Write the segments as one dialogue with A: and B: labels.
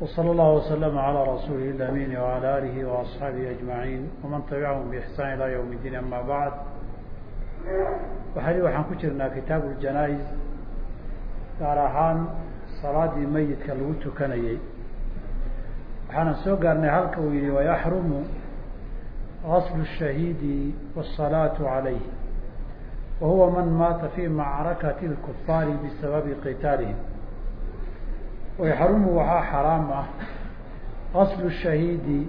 A: وصلى الله وسلم على رسوله الأمين وعلى آله وأصحابه أجمعين ومن تبعهم بإحسان إلى يوم الدين أما بعد waxali waxaan ku jirnaa kitaabu ljanaa-is gaar ahaan salaadii meyidka lagu tukanayey waxaanan soo gaarnay halka uu yihi wayaxrumu wahuwa man maata fii macrakati اlkufaari bisababi qitaalihim wayxarumu waxaa xaraam ah qaslu shahiidi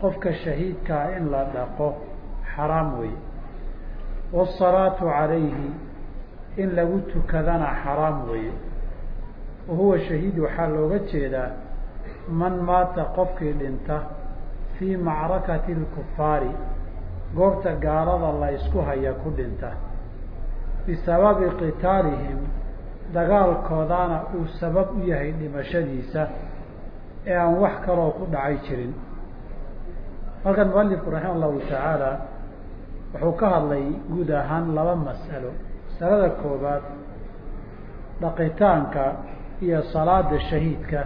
A: qofka shahiidkaa in la dhaqo xaraam weeye waasalaatu calayhi in lagu tukadana xaraam weeye wahuwa shahiid waxaa looga jeedaa man maata qofkii dhinta fii macrakati اlkufaari goobta gaalada la isku haya ku dhinta bisababi qitaalihim dagaalkoodana uu sabab u yahay dhimashadiisa ee aan wax kaloo ku dhacay jirin. Halkan mualifku raxima allahu tacaala wuxuu ka hadlay guud ahaan laba mas'alo. Masalada koobaad dhaqitaanka iyo salaada shahiidka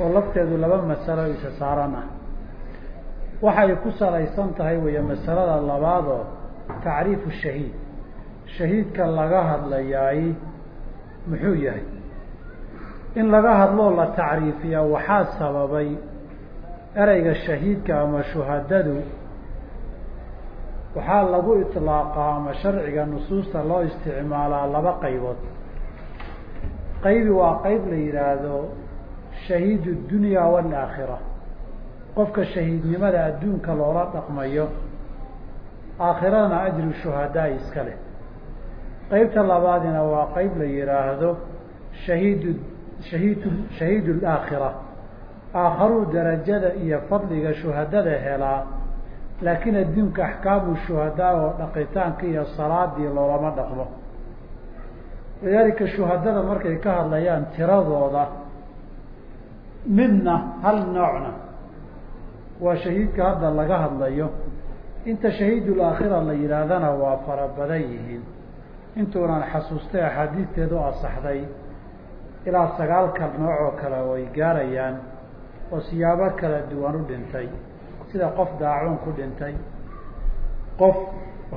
A: oo lafteedu laba masalo isa saaran ah. Waxay ku salaysan tahay weeye masalada labaadoo tacriifu shahiid shahiidka laga hadlayaay muxuu yahay? In laga hadloo la tacriifiya waxaa sababay ereyga shahiidka ama shuhadadu waxaa lagu iطlaaqaa ama sharciga nusuusta loo isticmaalaa laba qaybood. Qaybi waa qayb la yihaahdo shahiidu dunya wاlaakhira qofka shahiidnimada adduunka loola dhaqmayo aakhirana ajru shuhadaa iska leh qeybta labaadina waa qeyb la yihaahdo shahiid shahiid shahiid اlaakhira aakharuu darajada iyo fadliga shuhadada helaa laakiin adduunka axkaamu shuhadaa oo dhaqitaanka iyo salaadii loolama dhaqmo. Lidaalika shuhadada markay ka hadlayaan tiradooda midna hal noocna waa shahiidka hadda laga hadlayo. Inta shahiidul aakhira la yidhaahdana waa fara badan yihiin intuunan xasuustay axaadiisteedu asaxday ilaa sagaalka nooc oo kale way gaarayaan oo siyaabo kala duwan u dhintay. Sida qof daacuun ku dhintay qof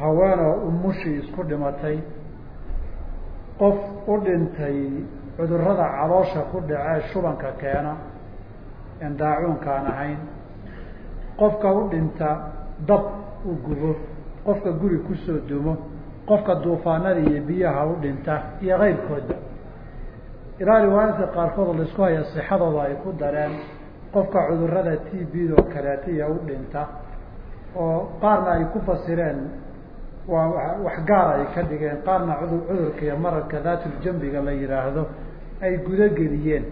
A: haweenoo umushii isku dhimatay qof u dhintay cudurrada caloosha ku dhacee shubanka keena en daacuunkaan ahayn qofka u dhinta dab u gubo qofka guri ku soo dumo qofka duufaanada iyo biyaha u dhinta iyo keyrkoodba ilaa riwaayadka qaarkood oo la isku haya sixadooda ay ku dareen qofka cudurrada t b oo kaleetiya u dhinta oo qaarna ay ku fasireen waa wax gaar ay ka dhigeen. Qaarna cudur cudurka iyo mararka daatuljambiga la yihaahdo ay gudageliyeen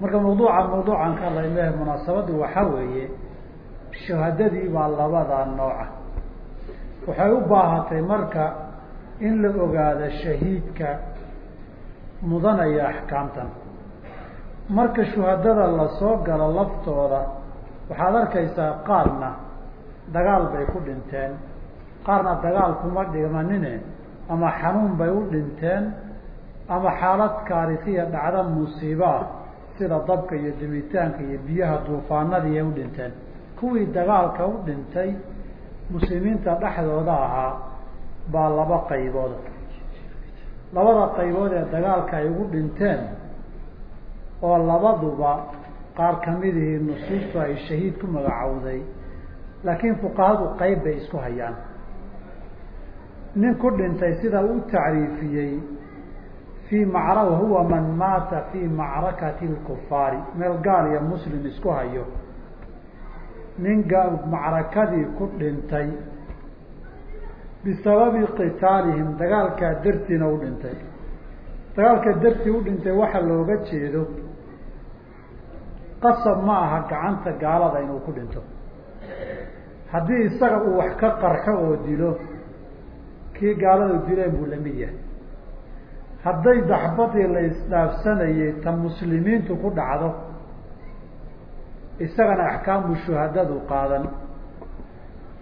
A: marka mawduuca mawduucan ka hadlayna munaasabaddu waxaa weeye shuhadadii baa labadaa nooca waxay u baahatay marka in la ogaado shahiidka mudanaya axkaamtan. Marka shuhadada la soo galo laftooda waxaad arkaysaa qaarna dagaal bay ku dhinteen. Qaarna dagaal kuma dhimanine ama xanuun bay u dhinteen ama xaalad kaarisiya dhacda musiibo ah sida dabka iyo dimitaanka iyo biyaha duufaanadii ay u dhinteen. Kuwii dagaalka u dhintay muslimiinta dhexdooda ahaa baa laba qaybood. Labada qaybood ee dagaalka ay ugu dhinteen oo labaduba qaar kamidihii nusuustu ay shahiid ku magacowday laakiin fuqahadu qeyb bay isku hayaan. Nin ku dhintay sida u tacriifiyey fii macra wahuwa man maata fii macrakati lkufaari meel gaal iyo muslim isku hayo nin macrakadii ku dhintay bisababi qitaalihim dagaalkaa dartiina u dhintay. Dagaalka dartii u dhintay waxaa looga jeedo qasab ma aha gacanta gaalada inuu ku dhinto. Haddii isaga uu wax ka qarxo oo dilo kii gaaladu dileen buu la mid yahay. Hadday daxbadii la isdhaafsanayay ta muslimiintu ku dhacdo isagana axkaamu shuhadadu qaadan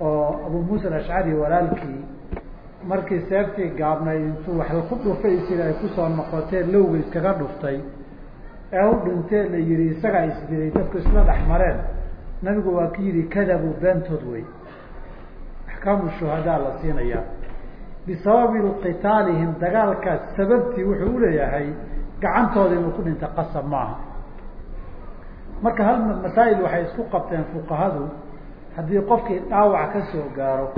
A: oo abu muusa alashcari walaalkii markii seeftii gaabnay intuu wax ku dhufay sida ay ku soo noqotee lowga iskaga dhuftay ee u dhintee la yihi isagaa isdiray dadku isla dhex mareen. Nabigu waa ki yihi kadabuu beentood wey axkaamu shuhadaa la siinayaa bisababi qitaalihim dagaalkaas sababtii wuxuu uleeyahay gacantooda inuu ku dhinta qasab maaha marka hal masaa'il waxay isku qabteen fuqahadu haddii qofkii dhaawac ka soo gaaro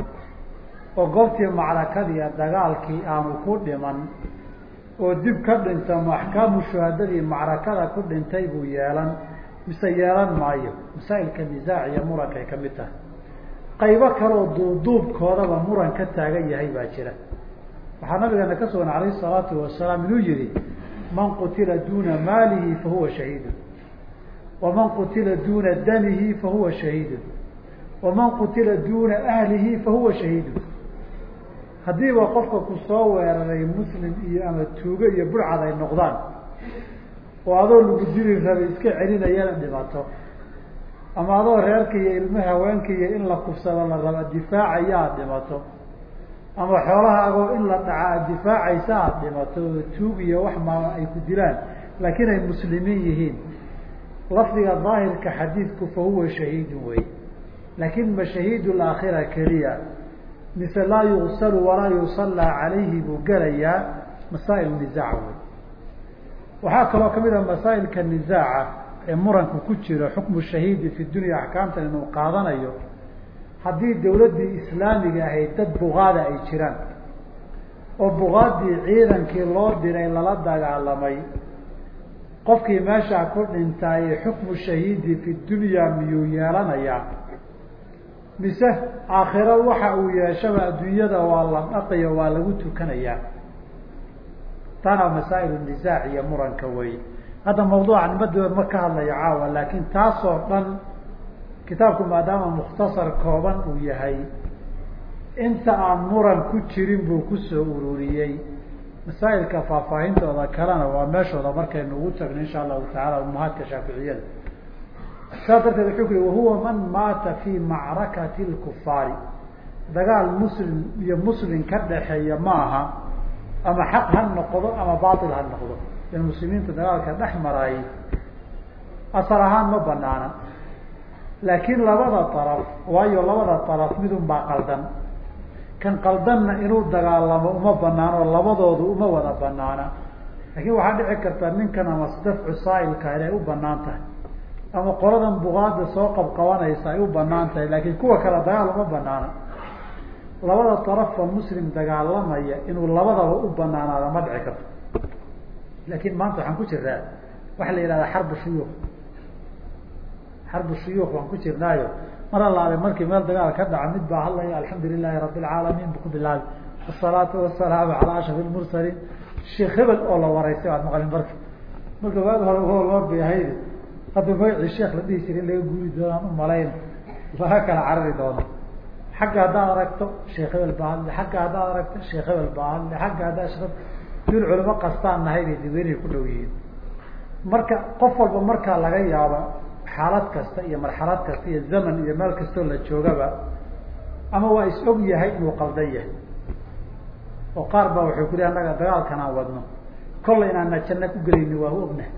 A: oo goobtii macrakadiiyo dagaalkii aanu ku dhiman oo dib ka dhinta axkaamu shuhadadii macrakada ku dhintay buu yeelan mise yeelan maayo? Masaa'ilka nisaac iyo murankay ka mid tahay. Qaybo kaleoo duubduubkoodaba muran ka taagan yahay baa jira. Waxaa nabigeena ka sugan alayhi salaatu wasalaam inuu yihi man qutila duuna maalihi fahuwa shahiidu waman qutila duuna damihi fahuwa shahiidu waman qutila duuna ahlihi fahuwa shahiidu haddiiba qofka ku soo weeraray muslim iyo ama tuugo iyo burcad ay noqdaan oo adoo lagu dili rabay iska celinayana dhibato ama adoo reerka iyo ilmo haweenka iyo in la kufsado la raba difaacaya aada dhimato ama xoolaha agoo in la dhaca aad difaacaysa aada dhimato oo tuug iyo wax ma ay ku dilaan laakiin ay muslimiin yihiin lafdiga daahirka xadiidku fa huwa shahiidun wey laakin ma shahiid keliya. Mise laa yugsalu walaa yusallaa calayhi buu gelayaa masaa'il nisaaca wey waxaa kaloo ka mid ah masaa'ilka nisaaca ee muranku ku jiro xukmu shahiidi fi dunya axkaamtan inuu qaadanayo haddii dawladdii islaamiga ahayd dad bugaada ay jiraan oo bugaadii ciidankii loo diray lala dagaalamay qofkii meeshaa ku dhintaaye xukmu shahiidi fi dunya miyuu yeelanayaa? Mise aakhiro waxa uu yeeshaba adduunyada waa la dhaqiyo waa lagu tukanayaa? Tana masaa'il nisaac iyo muranka wey hadda mawduuca nimadood ma ka hadlayo caawa laakiin taasoo dhan kitaabku maadaama mukhtasar kooban uu yahay inta aan muran ku jirin buu ku soo ururiyey masaa'ilka faahfaahintooda kalena waa meeshooda markaynu ugu tagno insha allahu tacaala umahaadka shaaficiyada. Saas darteed wuxuu ku yihi wahuwa man maata fii macrakati lkufaari dagaal muslim iyo muslim ka dhaxeeya ma aha ama xaq ha noqdo ama baatil ha noqdo. In muslimiinta dagaalka dhex maraay asal ahaan ma banaana laakiin labada daraf waayo labada daraf midun baa qaldan kan qaldanna inuu dagaalamo uma banaano labadoodu uma wada banaana laakiin waxaa dhici karta ninkan ama dafcu saailka inay u bannaan tahay ama qoladan bugaada soo qabqabanaysa ay u bannaan tahay laakiin kuwa kale dagaal uma banaana labada darafba muslim dagaalamaya inuu labadaba u banaanaada ma dhici karto. Laakiin maanta waxaan ku jiraa waxa la yihahdaa xarbu shuyuuk xarbu shuyuuk waan ku jirnaayo mar allaale markii meel dagaal ka dhaca mid baa hadlaya alxamdu lilahi rabi lcaalamiin bu ku bilaabi asalaatu wasalaamu calaa ashraf lmursaliin sheekh hebel oo la waraysay waad maqlin marka marka waad hore loo beehayd hadda magacii sheekh la dhihi jira in laga guuri doonaan umalayn laga kala carari doono xagga haddaad aragto sheekh hebel baa hadle xagga haddaad aragto sheekh hebel baa hadle xagga haddaa ashraf dul culimo kastaan nahay bay dadweynihi ku dhow yihiin. Marka qof walba markaa laga yaaba xaalad kasta iyo marxalad kasta iyo zaman iyo meel kastoo la joogaba ama waa is og yahay inuu qaldan yahay. Oo qaar baa wuxuu ku lehi annaga dagaalkan aan wadno kollay inaana janno ku gelayni waa ognahay.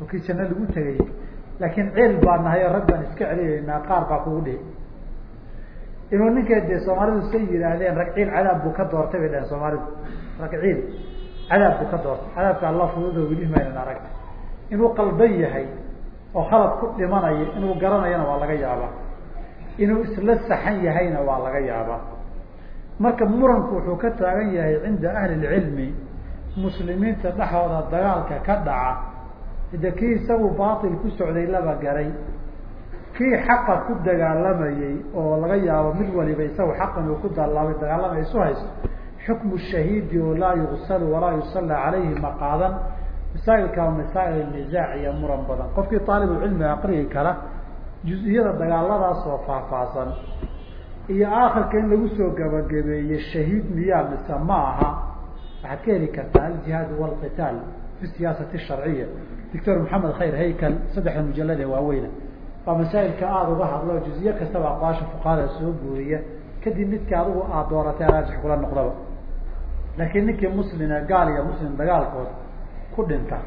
A: Oo kii janno lagu tegayay laakiin ceel baa nahay oo rag baan iska celiyeynaa qaar baa kugu dhihi. Inuu ninkee dee soomaalidu say yidhaahdeen rag ciil cadaab buu ka doortay bay dhaheen soomaalidu. Rag ciil cadaab buu ka doortay cadaabka alla fududo weli maynan aragta inuu qalban yahay oo khalad ku dhimanayo inuu garanayana waa laga yaabaa inuu isla saxan yahayna waa laga yaabaa marka muranku wuxuu ka taagan yahay cinda ahli lcilmi muslimiinta dhexooda dagaalka ka dhaca de kii isagu baatil ku socday laba garay kii xaqa ku dagaalamayey oo laga yaabo mid waliba isagu xaqan uu ku dalaabay dagaalamay isu hayso xukmu shahiidi oo laa yugsalu walaa yusalla calayhi ma qaadan masaailka waa masaa'il nisaac iyo muran badan. Qofkii aalibulcilmi aqriyi kara juz-iyada dagaaladaas oo faahfaahsan iyo aakhirka in lagu soo gabagabeeye shahiid miyaa mise ma aha. Waxaad ka heli kartaa aljihaad walqitaal fi siyaasati sharciya doctor maxamed khayr haykal saddexda mujalad ee waaweyna. Waa masaa'ilka aada uga hadlo juziye kastaba aqwaasha fuqahada soo guuriya. Kadib midkii adigu aada dooratay araajix kula noqdaba. Laakiin ninkii muslime gaal iyo muslim dagaalkood ku dhinta.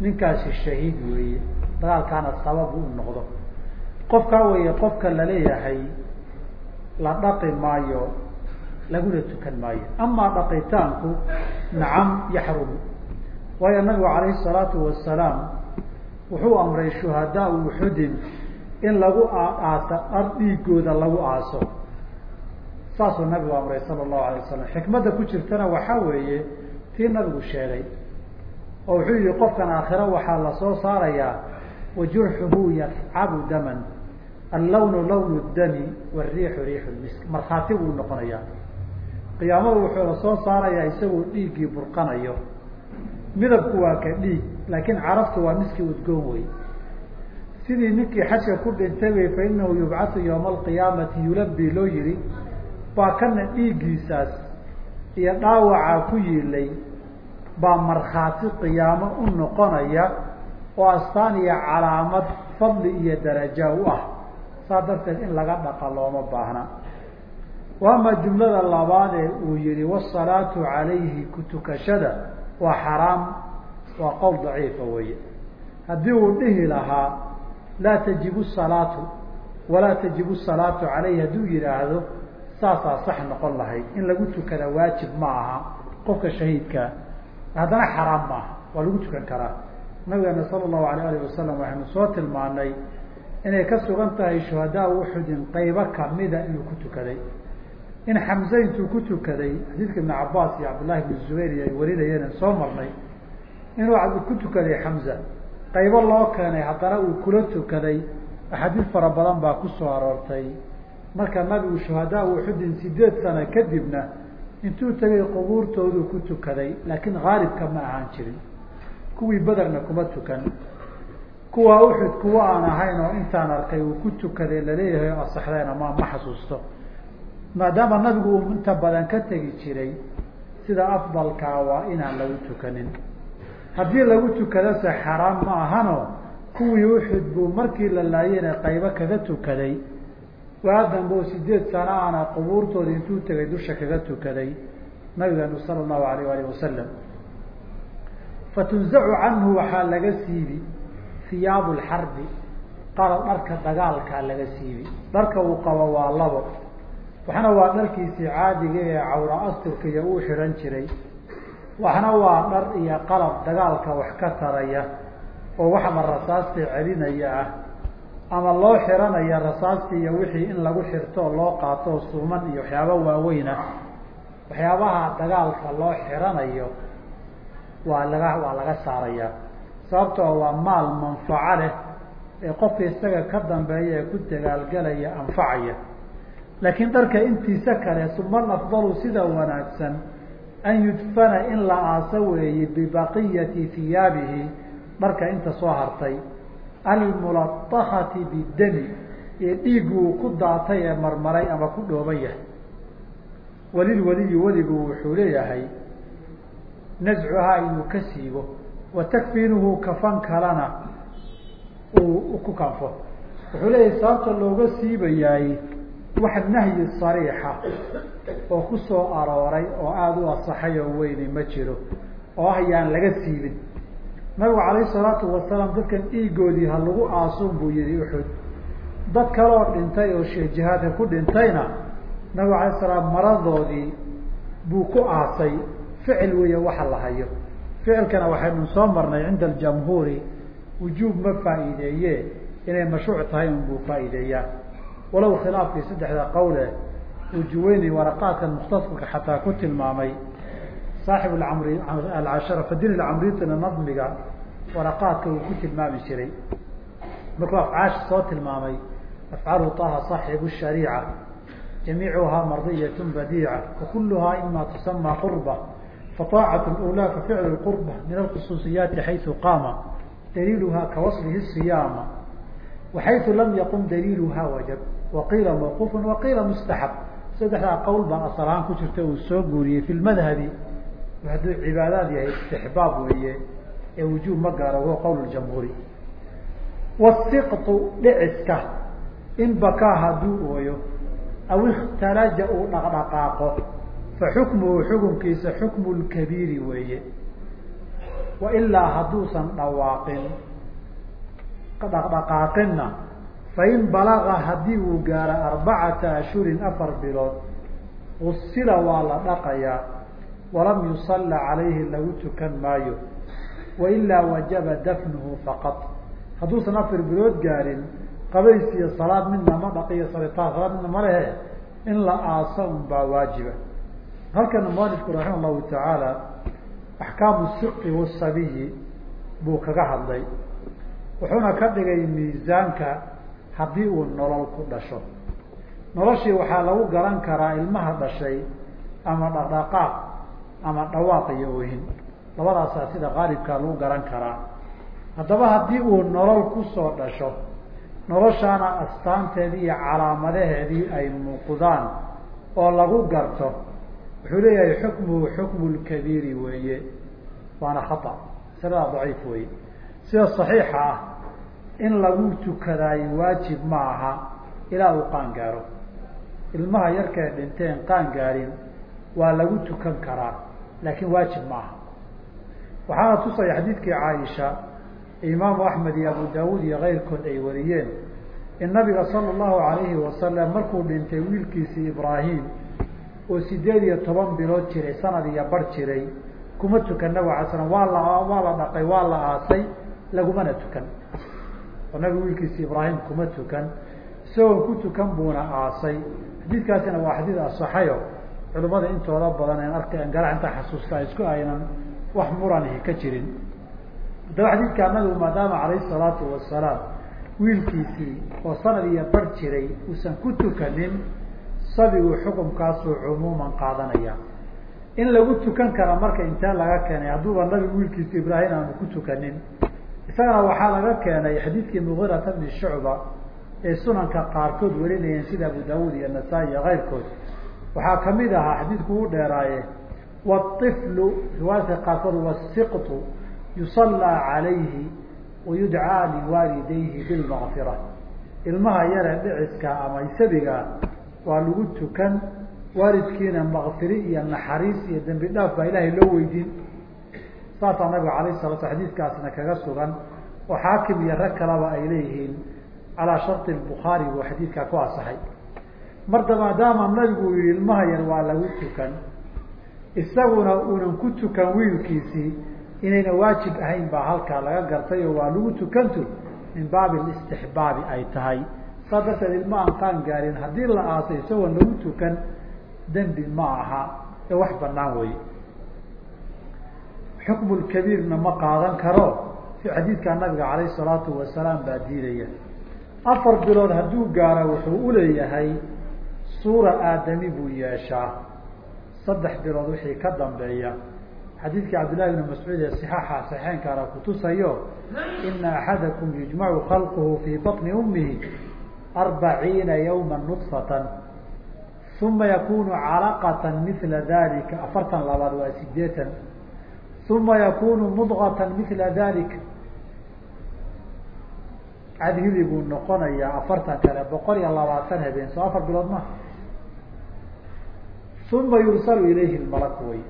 A: Ninkaasi shahiid weeye. Dagaalkaana sabab u noqdo. Qofkaa weeye qofka la leeyahay la dhaqi maayo laguna tukan maayo. Amaa dhaqitaanku nacam yaxrumu. Waayo nabigu calayhi salaatu wasalaam wuxuu amray shuhadaau uxudin in lagu aaso ar dhiigooda lagu aaso. Saasuu nabigu amray sala allahu alay wasalam xikmadda ku jirtana waxaa weeye tii nabigu sheegay oo wuxuu yihi qofkan aakhiro waxaa la soo saarayaa wajurxuhu yascabu daman allawnu lawnu dami wariixu riixu misk. Markhaati buu noqonayaa. Qiyaamadu wuxuu la soo saarayaa isagoo dhiiggii burqanayo. Midabku waa ka dhiig laakiin carabtu waa miski udgoon wey sidii ninkii xajka ku dhintay wey fa inahu yubcatu yawma alqiyaamati yulabi loo yihi baa kana dhiiggiisaas iyo dhaawacaa ku yiilay baa markhaati qiyaamo u noqonaya oo astaan iyo calaamad fadli iyo daraja u ah. Saa darteed in laga dhaqa looma baahna. Ama jumlada labaad ee uu yihi wasalaatu calayhi ku tukashada waa xaraam waa qowl daciifa weeye. Haddii uu dhihi lahaa laa tajibu salaatu walaa tajibu salaatu calayhi hadduu yidhaahdo saasaa sax noqon lahayd. In lagu tukada waajib ma aha. Qofka shahiidkaa haddana xaraam ma aha waa lagu tukan karaa. Nabigeena sala allahu alayh alih wasalam waxaynu soo tilmaanay inay ka sugan tahay shuhadaa uxudin qaybo kamida inuu ku tukaday. In xamze intuu ku tukaday xadiidka ibn cabaas iyo cabdullahi ibn zubayr iyo ay warinayeen soo marnay. Inuu ku tukaday xamza qaybo loo keenay haddana uu kula tukaday axaadiis fara badan baa ku soo aroortay. Marka nabigu shuhadaa uxudin sideed sano kadibna intuu tegay qubuurtooduu ku tukaday laakiin haalibka ma ahaan jirin. Kuwii bederna kuma tukan. Kuwa uxud kuwa aan ahayn oo intaan arkay uu ku tukaday la leeyahay asaxdeena ma ma xasuusto. Maadaama nabigu uu inta badan ka tegi jiray sida afdalkaa waa inaan lagu tukanin. Haddii lagu tukadose xaraam ma ahano kuwii uxud buu markii la laayeyna qaybo kaga tukaday waa dambe oo sideed sano ana qubuurtooda intuu tegay dusha kaga tukaday nabigeenu sala allahu alayh alih wasalam fatunzacu canhu waxaa laga siibi hiyaabu lxarbi qala dharka dagaalkaa laga siibi dharka uu qabo waa labo waxna waa dharkiisii caadiga ee cawra asturka iyo uu xidhan jiray waxna waa dhar iyo qalab dagaalka wax ka taraya oo waxba rasaasta celinaya ah ama loo xiranaya rasaastii iyo wixii in lagu xirto oo loo qaato suuman iyo waxyaaba waaweyna. Waxyaabaha dagaalka loo xiranayo waa laga waa laga saaraya. Sababtoo waa maal manfaco leh ee qofka isaga ka dambeeya ee ku dagaalgalaya anfacaya. Laakiin dharka intiisa kale suma afdalu sida wanaagsan an yudfana in la aaso weeye bibaqiyati hiyaabihi dharka inta soo hartay almulaahati bidami ee dhiiggu uu ku daatay ee marmaray ama ku dhooban yahay. Walilwaliyi weligu wuxuu leeyahay nascuhaa inuu ka siibo wa takfiinuhu kafan kalena uu ku kanfo wuxuu leeyahay sababta looga siibayaay wax nahyi sariixa oo ku soo arooray oo aada u asaxay oo weyni ma jiro oo ah yaan laga siibin nabigu calayhi salaatu wasalaam dadkan dhiigoodii ha lagu aasuun buu yihi uxud dad kaloo dhintay oo sheejihaadka ku dhintayna nabigu alayh salaam maradoodii buu ku aasay ficil weeye waxa la hayo. Ficilkana waxaynu soo marnay cinda aljamhuuri wujuub ma faa'iideeye inay mashruuc tahay unbuu faa'iideeyaa. Walow khilaafkii saddexda qowle uu juweyni waraqaadkan mukhtasarka xataa ku tilmaamay saaxib amri alcashara fadil camritina nadmiga waraqaadka uu ku tilmaami jiray markuu afcaasha soo tilmaamay afcalu taha صaxibu shariica jamiicuhaa mardiyat badiica wakuluhaa ima tusama qurba faطaacat اlأulaa faficlu qurba min alkhusuusiyaati xayثu qaama daliiluha kawaslihi الصiyaama waxayثu lam yaqum daliiluha wajab waqiila mawquuf waqiila mustaxab saddexdaa qowl baa asal ahaan ku jirta uu soo guuriyey fi lmadhabi hadduu cibaadaad yahay istixbaab weeye ee wujuub ma gaaro huwa qowl jamhuuri. Wasiqtu dhiciska in bakaa hadduu ooyo aw ikhtalaja uu dhaqdhaqaaqo fa xukmuhu xukunkiisa xukmu lkabiiri weeye. Wa ilaa hadduusan dhawaaqin dhaqdhaqaaqinna fain balaga haddii uu gaaro arbacata ashhurin afar bilood usila waa la dhaqayaa walam yusalla calayhi lagu tukan maayo wailaa wajaba dafnuhu faqad hadduusan afar bilood gaarin qabays iyo salaad midna ma dhaqiyo saritaan salaad midna ma lehe in la aaso un baa waajiba. Halkana mualifku raxima allahu tacaala axkaamu siqi wasabiyi buu kaga hadlay. Wuxuuna ka dhigay miisaanka haddii uu nolol ku dhasho. Noloshii waxaa lagu garan karaa ilmaha dhashay ama dhaqdhaqaaq ama dhawaaq iyo oohin labadaasaa sida qaalibkaa lagu garan karaa. Haddaba haddii uu nolol ku soo dhasho noloshaana astaanteedii iyo calaamadaheedii ay muuqdaan oo lagu garto wuxuu leeyahay xukmuhu xukmu lkabiiri weeye. Waana khata masalada daciif weeye. Sida saxiixa ah in lagu tukadaayo waajib ma aha ilaa uu qaan gaaro. Ilmaha yarkay dhinteen qaan gaarin waa lagu tukan karaa laakiin waajib ma aha waxaana tusaya xadiidkii caaisha imaamu axmed iyo abu daawuud iyo keyrkood ay wariyeen in nabiga sala allahu alayhi wasalam markuu dhintay wiilkiisii ibraahim oo sideed iyo toban bilood jiray sanad iyo bar jiray kuma tukan nabig alay slam waa la waa la dhaqay waa la aasay lagumana tukan. Oo nabigu wiilkiisi ibraahim kuma tukan. Isagoon ku tukan buuna aasay. Xadiidkaasina waa xadiid asaxayo culimmada intooda badan en arka garac intaa xasuusta isku aynan wax muranihi ka jirin. Haddaba xadiidkaa nabigu maadaama calayhi salaatu wasalaam wiilkiisii oo sanad iyo bar jiray uusan ku tukanin sabigu xukumkaasuu cumuuman qaadanaya. In lagu tukan kara marka intee laga keenay hadduuba nabigu wiilkiisi ibraahim aanu ku tukanin. Isagana waxaa laga keenay xadiidkii mugiirata bni shucba ee sunanka qaarkood warinayeen sida abu daawuud iyo nasaa-i iyo keyrkood waxaa ka mid ahaa xadiidku u dheeraaye wاطiflu riwaayadka qaarkood wasiqtu yusallaa calayhi wayudcaa liwaalidayhi bilmaqfira ilmaha yare dhiciska ama isabiga waa lagu tukan waalidkiina makfiri iyo naxariis iyo dembi dhaaf baa ilaahay loo weydiin saasaa nabiga alayh sala sl xadiidkaasna kaga sugan oo xaakim iyo rag kalaba ay leeyihiin calaa sharti bukhaari buu xadiidkaa ku asaxay marda maadaama nabigu yihi ilmaha yar waa lagu tukan isaguna uunan ku tukan wiilkiisii inayna waajib ahayn baa halkaa laga gartay oo waa lagu tukantu min baabi istixbaabi ay tahay. Saas darteed ilma aan qaan gaarin haddii la aasay isagoon lagu tukan dembi ma aha. Ee wax banaan wey xukmu lkabiirna ma qaadan karo? Xadiidkaa nabiga calayhi salaatu wasalaam baa diidaya. Afar bilood hadduu gaaro wuxuu uleeyahay suura aadami buu yeeshaa saddex bilood wixii ka dambeeya. Xadiidkii cabdillahi bni mascuud ee صixaaxa saxeenkaana kutusayo ina axadakum yujmacu khalquhu fii baطni umihi arbaciina yawma nudfatan uma yakunu calaqata mila dalika afartan labaad waa sideetan uma yakunu mudgata mila dalika cadhili buu noqonayaa afartan kale boqol iyo labaatan habeen soo afar bilood maha uma yursalu ilayhi malak way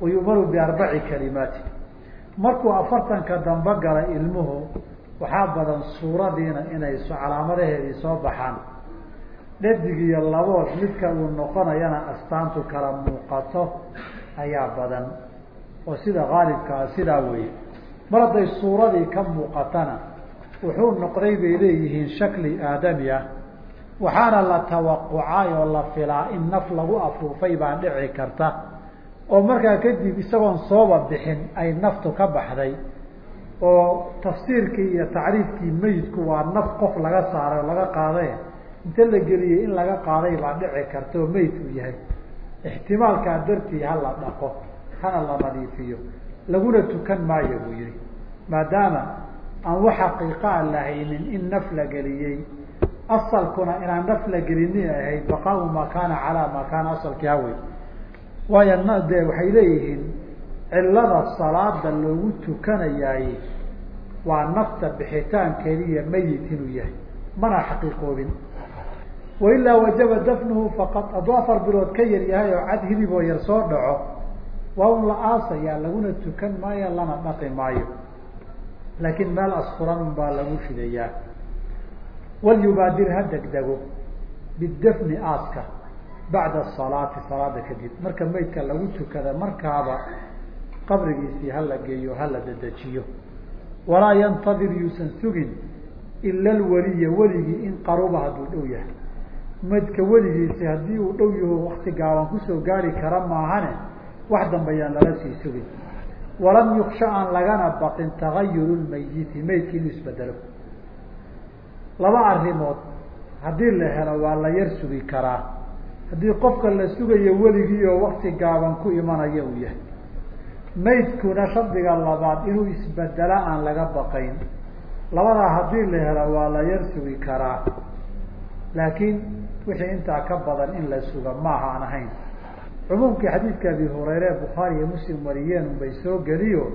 A: wayumaru biarbaci kalimaati markuu afartanka dambe gala ilmuhu waxaa badan suuradiina inay calaamadaheedii soo baxaan dhadig iyo labood midka uu noqonayana astaantu kala muuqato ayaa badan oo sida qaalibkaa sidaa weeye mar hadday suuradii ka muuqatana wuxuu noqday bay leeyihiin shakli aadami ah waxaana la tawaqucay oo la filaa in naf lagu afuufay baa dhici karta. oo markaa kadib isagoon sooba bixin ay naftu ka baxday. oo tafsiirkii iyo tacriifkii meyidku waa naf qof laga saaray oo laga qaaday inta la geliyey in laga qaaday baa dhici karta oo meyd uu yahay. ixtimaalkaa dartii ha la dhaqo hana la nadiifiyo. laguna tukan maayo buu yihi maadaama aan wax xaqiiqaa lahaynin in naf la geliyey asalkuna inaan naf la gelinin ahayd baqaau maa kaana calaa maa kaana asalkii hawey waayo n dee waxay leeyihiin cilada salaada loogu tukanayaay waa nafta bixitaankeedi iyo meyit inuu yahay. Mana xaqiiqoobin. Wailaa wajaba dafnuhu faqad hadduu afar bilood ka yar yahay oo cad hilib yar soo dhaco waa un la aasayaa laguna tukan maayo lana dhaqi maayo. Laakiin meel asfuran un baa lagu fidayaa walyubaadir ha degdego bidafni aaska bacda asalaati salaada kadib marka maydka lagu tukada markaaba qabrigiisii hala geeyo hala dedejiyo walaa yantadir yuusan sugin ila alweliya weligii in qaruba hadduu dhow yahay maydka weligiisi haddii uu dhow yaho wakti gaaban ku soo gaari kara maahane wax dambayaan lala sii sugin walam yuksha aan lagana baqin tagayuru lmayiti maydki inuu isbedelo laba arrimood haddii la helo waa la yar sugi karaa. Haddii qofka la sugayo weligii oo wakti gaaban ku imanaya uu yahay. Maydkuna shardiga labaad inuu isbedela aan laga baqayn. Labadaa haddii la helo waa la yar sugi karaa. Laakiin wixii intaa ka badan in la suga maaha aan ahayn. Cumuumkii xadiidka abi hurayre bukhaari iyo muslim wariyeen unbay soo geliyo.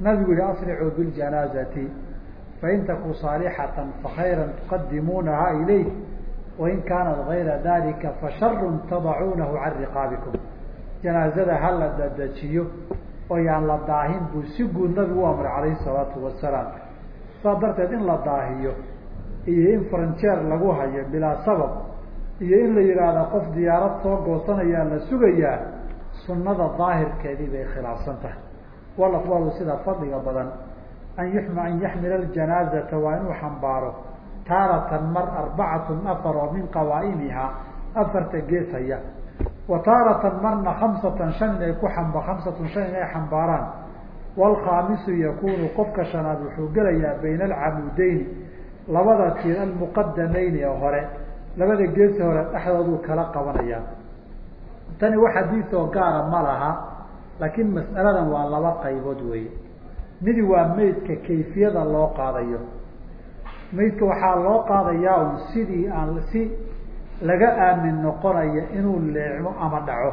A: Nabigu yihi asricuu biljanaazati fain takuu saalixatan fakhayra tuqadimuunaha ilayh wain kaanat gayra dalika fasharun tadacuunahu can riqaabikum janaazada ha la dadejiyo oo yaan la daahin buu si guud nabigu u amray calayhi salaatu wasalaam saas darteed in la daahiyo iyo in faranjeer lagu hayo bilaa sabab iyo in la yidhaahda qof diyaarad soo goosanayaa la sugayaa sunnada daahirkeedii bay khilaafsan tahay wal afdalu sida fadliga badan an an yaxmila aljanaazata waa inuu xambaaro taaratan mar arbacatun afar oo min qawaa'imiha afarta gees haya wa taaratan marna khamsatan shan inay ku amba khamsatun shan inay xambaaraan waalkhaamisu yakunu qofka shanaad wuxuu gelayaa bayna alcamudeyni labada tiir almuqadamayni ee hore labada geesi hore dhexdooduu kala qabanayaa tani wax xadiis oo gaara ma laha laakiin mas'aladan waa laba qaybood weeye midi waa meydka kayfiyada loo qaadayo. Meydka waxaa loo qaadayaa un sidii aan si laga aamin noqonayo inuu leecmo ama dhaco.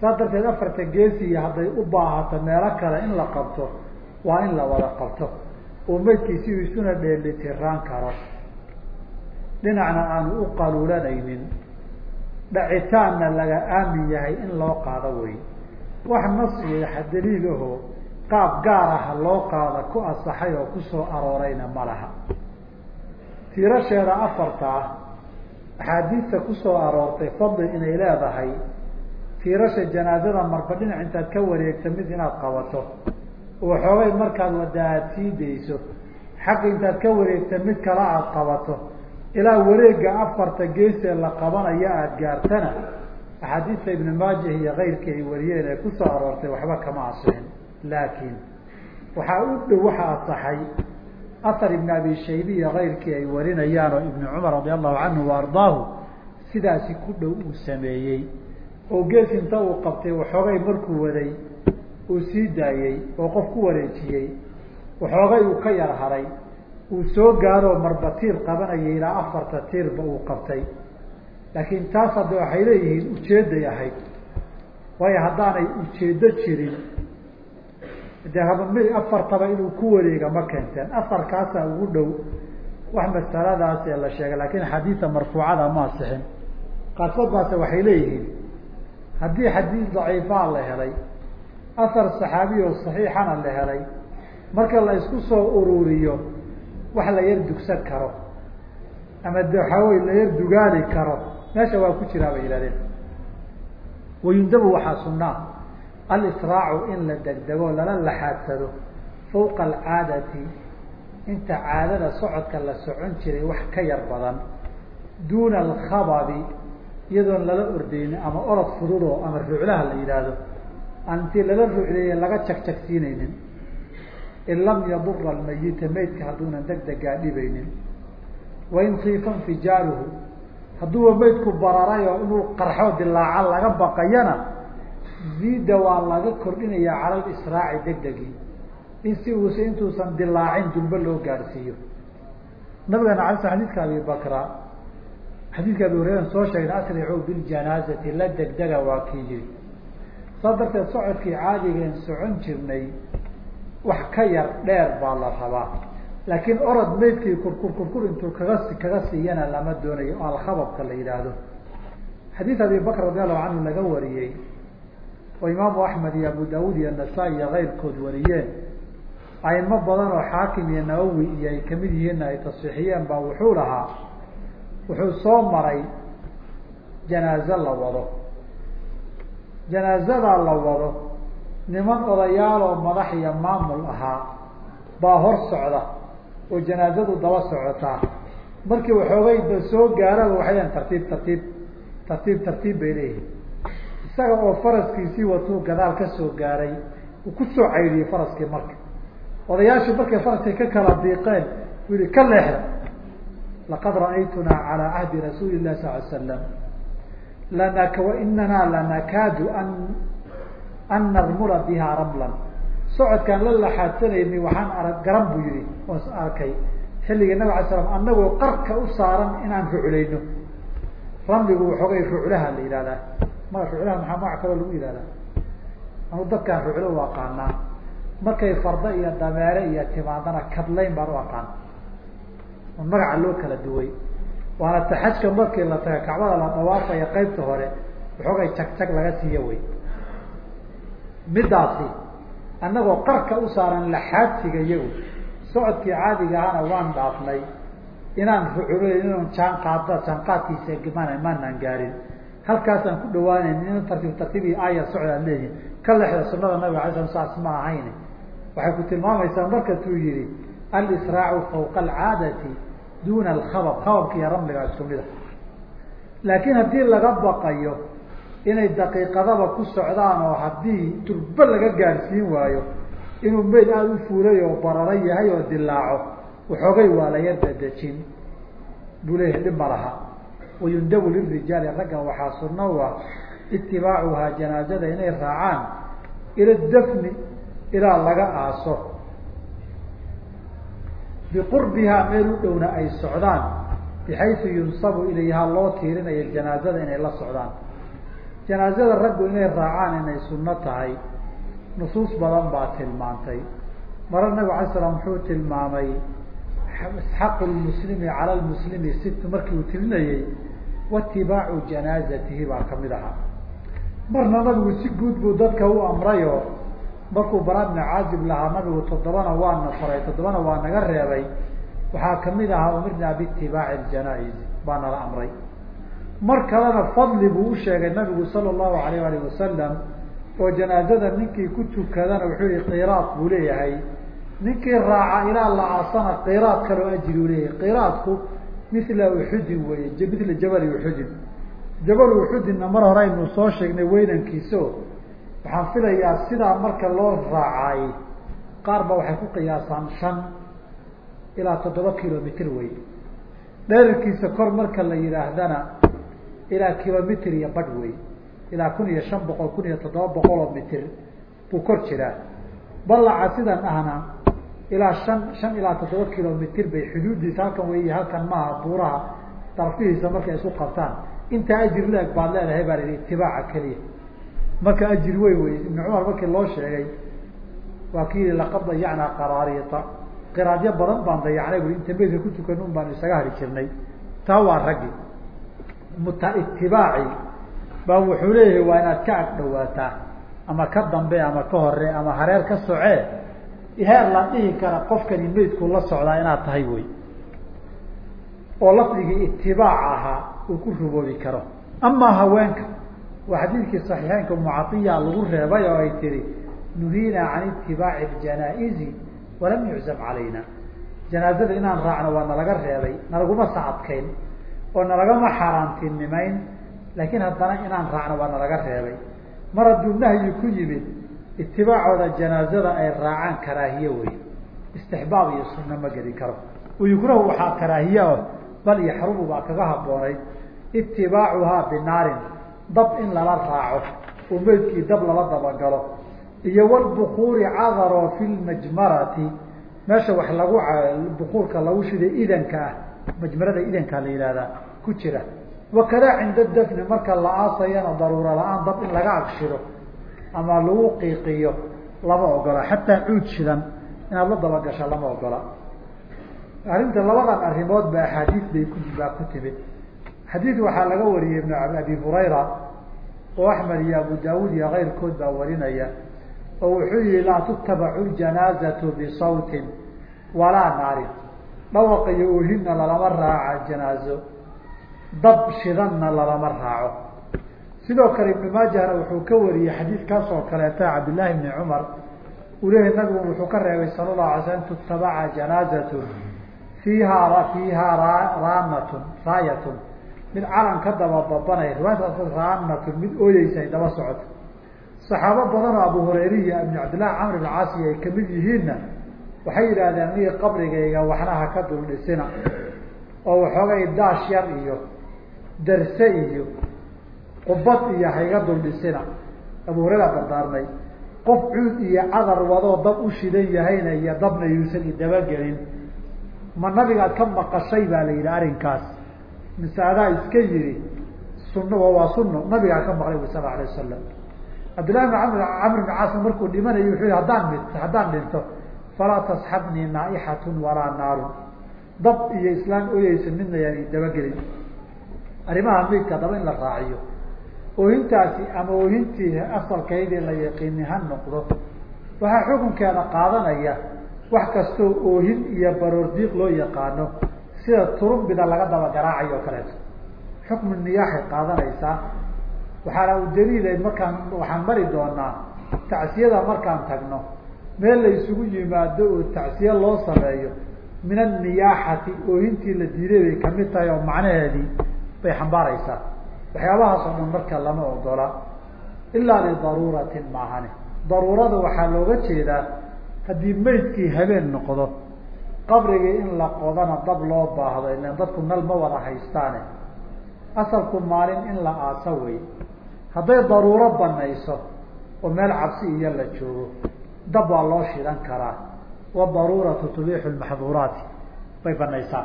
A: Saas darteed afarta geesiya hadday u baahato meelo kale in la qabto waa in la wada qabto. Oo meydkiisi uu isuna dheelitiraan karo. Dhinacna aanu u qaluulanaynin. Dhacitaanna laga aamin yahay in loo qaado wey wax nas iyo daliil aho qaab gaar aha loo qaada ku asaxay oo ku soo aroorayna ma laha. Tiirasheeda afarta ah axaadiista ku soo aroortay fadli inay leedahay tiirasha janaazada marba dhinac intaad ka wareegta mid inaad qabato oo xoogay markaad wada aad sii dayso xagga intaad ka wareegta mid kale aada qabato ilaa wareega afarta geesee la qabanaya aada gaartana axaadiista ibnu maajah iyo keyrkii ay wariyeen ee ku soo aroortay waxba kama asixin laakiin waxaa u dhow waxa asaxay ahar ibn abi shaybi iyo keyrkii ay warinayaan oo ibnu cumar radi allahu canhu ardaahu sidaasi ku dhow uu sameeyey. Oo gees inta uu qabtay waxoogay markuu waday uu sii daayey oo qof ku wareejiyey waxoogay uu ka yar haray uu soo gaaroo marba tiir qabanayay ilaa afarta tiirba uu qabtay. Laakiin taas hadda waxay leeyihiin ujeedday ahayd waayo haddaanay ujeeddo jirin de afartaba inuu ku wareega ma keenteen. Afarkaasaa ugu dhow wax masaladaas ee la sheegay laakiin xadiida marfuucada ma asixin qaarkood baase waxay leeyihiin haddii xadiis daciifaa la helay afar saxaabiy oo saxiixana la helay marka la isku soo ururiyo wax la yar dugsan karo. Ama de waxaa wey la yar dugaali karo. Meesha waa ku jiraa bay yihahdeen wayundabu waxaa sunnaa alisraacu in la degdego lala laxaadsado fawqa alcaadati inta caadada socodka la socon jiray wax ka yar badan duuna alkhababi iyadoon lala ordeynin ama orod fududoo ama ruclaha la yidhaahdo aan lala rucleeye laga jagjagsiinaynin in lam yadura almayita maydka hadduunan degdegaa dhibaynin wain kiifa infijaaruhu hadduuba maydku bararay oo inuu qarxo dilaaca laga baqayana ziida waa laga kordhinayaa cala lisraaci degdegii in si uuse intuusan dilaacin dulbe loo gaadhsiiyo nabigana ala xadidka abi bakra xadiidka abi hureyran soo sheegna asricuu biljanaazati la degdega waa kii yiri. Saas darteed socodkii caadigeen socon jirnay wax ka yar dheer baa la rabaa. Laakiin orod meydkii kurkur kurkur intuu kaga kaga siiyana lama doonayo oo alkhababka la yidhaahdo. Xadiid abi bakr radi allahu canhu laga wariyey oo imaamu axmed iyo abu daawud iyo nasaa-i iyo keyrkood wariyeen. Aimo badan oo xaakim iyo nawowi iyo ay ka mid yihiinna ay tasxiixiyeen baa wuxuu lahaa wuxuu soo maray janaaze la wado. Janaazadaa la wado niman odayaaloo madax iyo maamul ahaa baa hor socda oo janaazadu daba socotaa. Markii waxoogay ba soo gaaraba waxay leeyiin tartiib tartiib tartiib tartiib bay leeyihiin isaga oo faraskiisii watuu gadaal ka soo gaaray uu ku soo caydiyey faraskii marka. Odayaashii markay faraskii ka kala diiqeen uu yihi ka leexda laqad ra'aytunaa calaa cahdi rasuuli illahi sal ly slam lanak wainana lanakaadu an an narmula biha ramlan. Socodkaan la laxaadsanayni waxaan arag garan buu yihi oos arkay. Xilligii nabig alay slam anagoo qarka u saaran inaan ruclayno ramligu waxoogay ruclaha la yihahdaa ma ruclaha maxaa magac kaloo lagu yihahdaa anu dadkaan ruclo u aqaanaa? Markay farda iyo dameere iyo timaadana kadlayn baan u aqaan on magaca loo kala duway. Waana taxajka markii la taga kacbada la dhawaafaya qaybta hore waxoogay jag jag laga siiyo wey midaasi annagoo qarka u saaran laxaadsiga iyagu socodkii caadiga ahana waan dhaafnay. Inaan ruculayn inun jaan qaada jaanqaadkiisa maan maanaan gaarin halkaasaan ku dhawaanayn in tartiib tartiibii aaya socdaan leeyihiin ka lexda sunada nabiga alay slam saas ma ahayn waxay ku tilmaamaysaa markatuu yihi alisraacu fawqa alcaadati duna alkhabab. Khababka iyo ramliga isku mida laakiin haddii laga baqayo inay daqiiqadaba ku socdaan oo haddii turbo laga gaadhsiin waayo inuu meyd aada u fuulay oo bararo yahay oo dilaaco waxoogay waa la yar dadejin buu leeyahay dhib ma laha wayundabu lirijaali ragga waxaa sunna u ah itibaacuhaa janaazada inay raacaan ila dafni ilaa laga aaso biqurbihaa meel u dhowna ay socdaan bixaysu yunsabu ilayhaa loo tiirinayo janaazada inay la socdaan janaazada raggu inay raacaan inay sunno tahay nusuus badan baa tilmaantay marar nabig alay slam wuxuu tilmaamay xaqu lmuslimi cala lmuslimi sit markii uu tirinayey watibaacu janaazatihi baa ka mid ahaa. Marna nabigu si guud buu dadka u amrayo. Markuu bara bni caazib lahaa nabigu toddobana waana faray toddobana waa naga reebay. Waxaa ka mid ahaa umirna biitibaaci janaa-is baa nala amray. Mar kalena fadli buu u sheegay nabigu sala allahu alayh alih wasalam oo janaazada ninkii ku tukadana wuxuu yihi qiraad buu leeyahay. Ninkii raaca ilaa la aasana qiraad ajiri u leeyahay. Qiraadku mila uxudin wey mila jabali uxudin jabal uxudinna mar hore aynu soo sheegnay weynankiisao waxaan filayaa sidaa marka loo raacaay qaar ba waxay ku qiyaasaan shan ilaa toddoba kilomitr wey dherarkiisa kor marka la yidhaahdana ilaa kilomitr iyo badh wey ilaa kun iyo shan boqol kun iyo toddoba boqol oo mitr buu kor jiraa. Ballaca sidan ahna ilaa shan shan ilaa toddoba kilomitr bay xuduuddiisa halkan wey halkan maaha buuraha darfihiisa markay isku qabtaan. Intaa ajir la-eg baad leedahay baa layihi itibaaca keliya. Marka ajir wey wey ibn cumar markii loo sheegay waa ki yihi laqad dayacnaa qaraariita qiraadyo badan baan dayacnay bui inta meydka ku tukan un baanu isaga hari jirnay. Taa waa raggi. Muta itibaaci. Baa wuxuu leeyahay waa inaad ka ag dhawaataa ama ka dambe ama ka hore ama hareer ka socee heer la dhihi kara qofkani meydku la socdaa inaad tahay wey oo lafdigii itibaac ahaa uu ku ruboobi karo. Amaa haweenka waa xadiidkii saxiixeynka mucaiya lagu reebay oo ay tihi nuhiina can itibaaci janaa-izi walam yuczam calayna. Janaazada inaan raacno waa nalaga reebay nalaguma sacadkayn oo nalagama xaaraantinimayn laakiin haddana inaan raacno waa nalaga reebay. Mar hadduu nahyi ku yimid itibaacooda janaazada ay raacaan karaahiye wey istixbaab iyo sunno ma geli karo wayukrahu waxaa karaahiye o bal iyo xarubu baa kaga habboonayd itibaacuhaa binaarin dab in lala raaco oo meydkii dab lala dabagalo iyo walbukuuri cadaroo fi lmajmarati meesha wax lagu bukuurka lagu shiday idanka ah majmarada idankaa la yihahdaa ku jira wakadaa cinda dafni marka la aasayana daruura la'aan dab in laga agshido ama lagu qiiqiyo lama ogola xataa cuud shidan inaad la dabagasho lama ogola. Arrinta labadan arrimood ba axaadiis bay ku baa ku timid. Xadiid waxaa laga wariyey ibn abi hurayra oo axmed iyo abu daawud iyo keyrkood baa warinaya oo wuxuu yihi laa tutabacu ljanaazatu bisawtin walaa naarin. Dhawaqa iyo oohinna lalama raaca janaazo. Dab shidanna lalama raaco sidoo kale ibnu maajahna wuxuu ka wariyey xadiidkaas oo kaleeta cabdillaahi bni cumar. Uu leeyahy nabigu wuxuu ka reebay sala llahu alay slam tutabaca janaazatun fiihaa fiihaa raanatun raayatun. Mid calan ka daba babanay riwaayadkaas raanatun. Mid ooyeysa ay daba socoto. Saxaabo badan oo abu hurayriya ibn cabdillahi camr ibn caasi ay ka mid yihiinna waxay yidhaahdeen aniga qabrigayga waxna ha dul dhisina oo waxoogay daash yar iyo darse iyo qubad iyo hayga dul dhisina abu hurayra dardaarmay qof cuud iyo cadar wadoo dab u shidan yahayna iyo dabna yuusan idabagelin ma nabigaad ka maqashay baa la yidhi arrinkaas. Mise adaa iska yidhi sunno waa sunno nabigaa ka maqlay sal alay wasalam cabdillahi bn amr camr bn caas markuu dhimanayo wuxuu yihi haddaan haddaan dhinto falaa tasxabnii naaixatun walaa naarun dab iyo islaan oyeysa midna yaan idabagelin arrimaha meydka daba in la raaciyo oohintaasi ama oohintii asalkaydii la yaqiini ha noqdo waxaa xukunkeeda qaadanaya wax kastoo oohin iyo baroordiiq loo yaqaano sida turumbida laga daba garaacayo o kaleeto. Xukmu niyaaxay qaadanaysaa. Waxaana u daliilay markaan waxaan mari doonaa tacsiyada markaan tagno meel la isugu yimaado oo tacsiye loo sameeyo min anniyaaxati oohintii la diiday bay ka mid tahay oo macnaheedii bay xambaaraysaa waxyaabahaas oo dhan marka lama ogola. Ilaa lidaruuratin maahane daruurada waxaa looga jeedaa haddii meydkii habeen noqdo qabrigii in la qodana dab loo baahdo ilan dadku nal ma wada haystaane. Asalku maalin in la aaso wey. Hadday daruuro banayso oo meel cabsi iyo la joogo dab waa loo shidan karaa. Wadaruuratu tubiixu lmaxduuraati bay banaysaa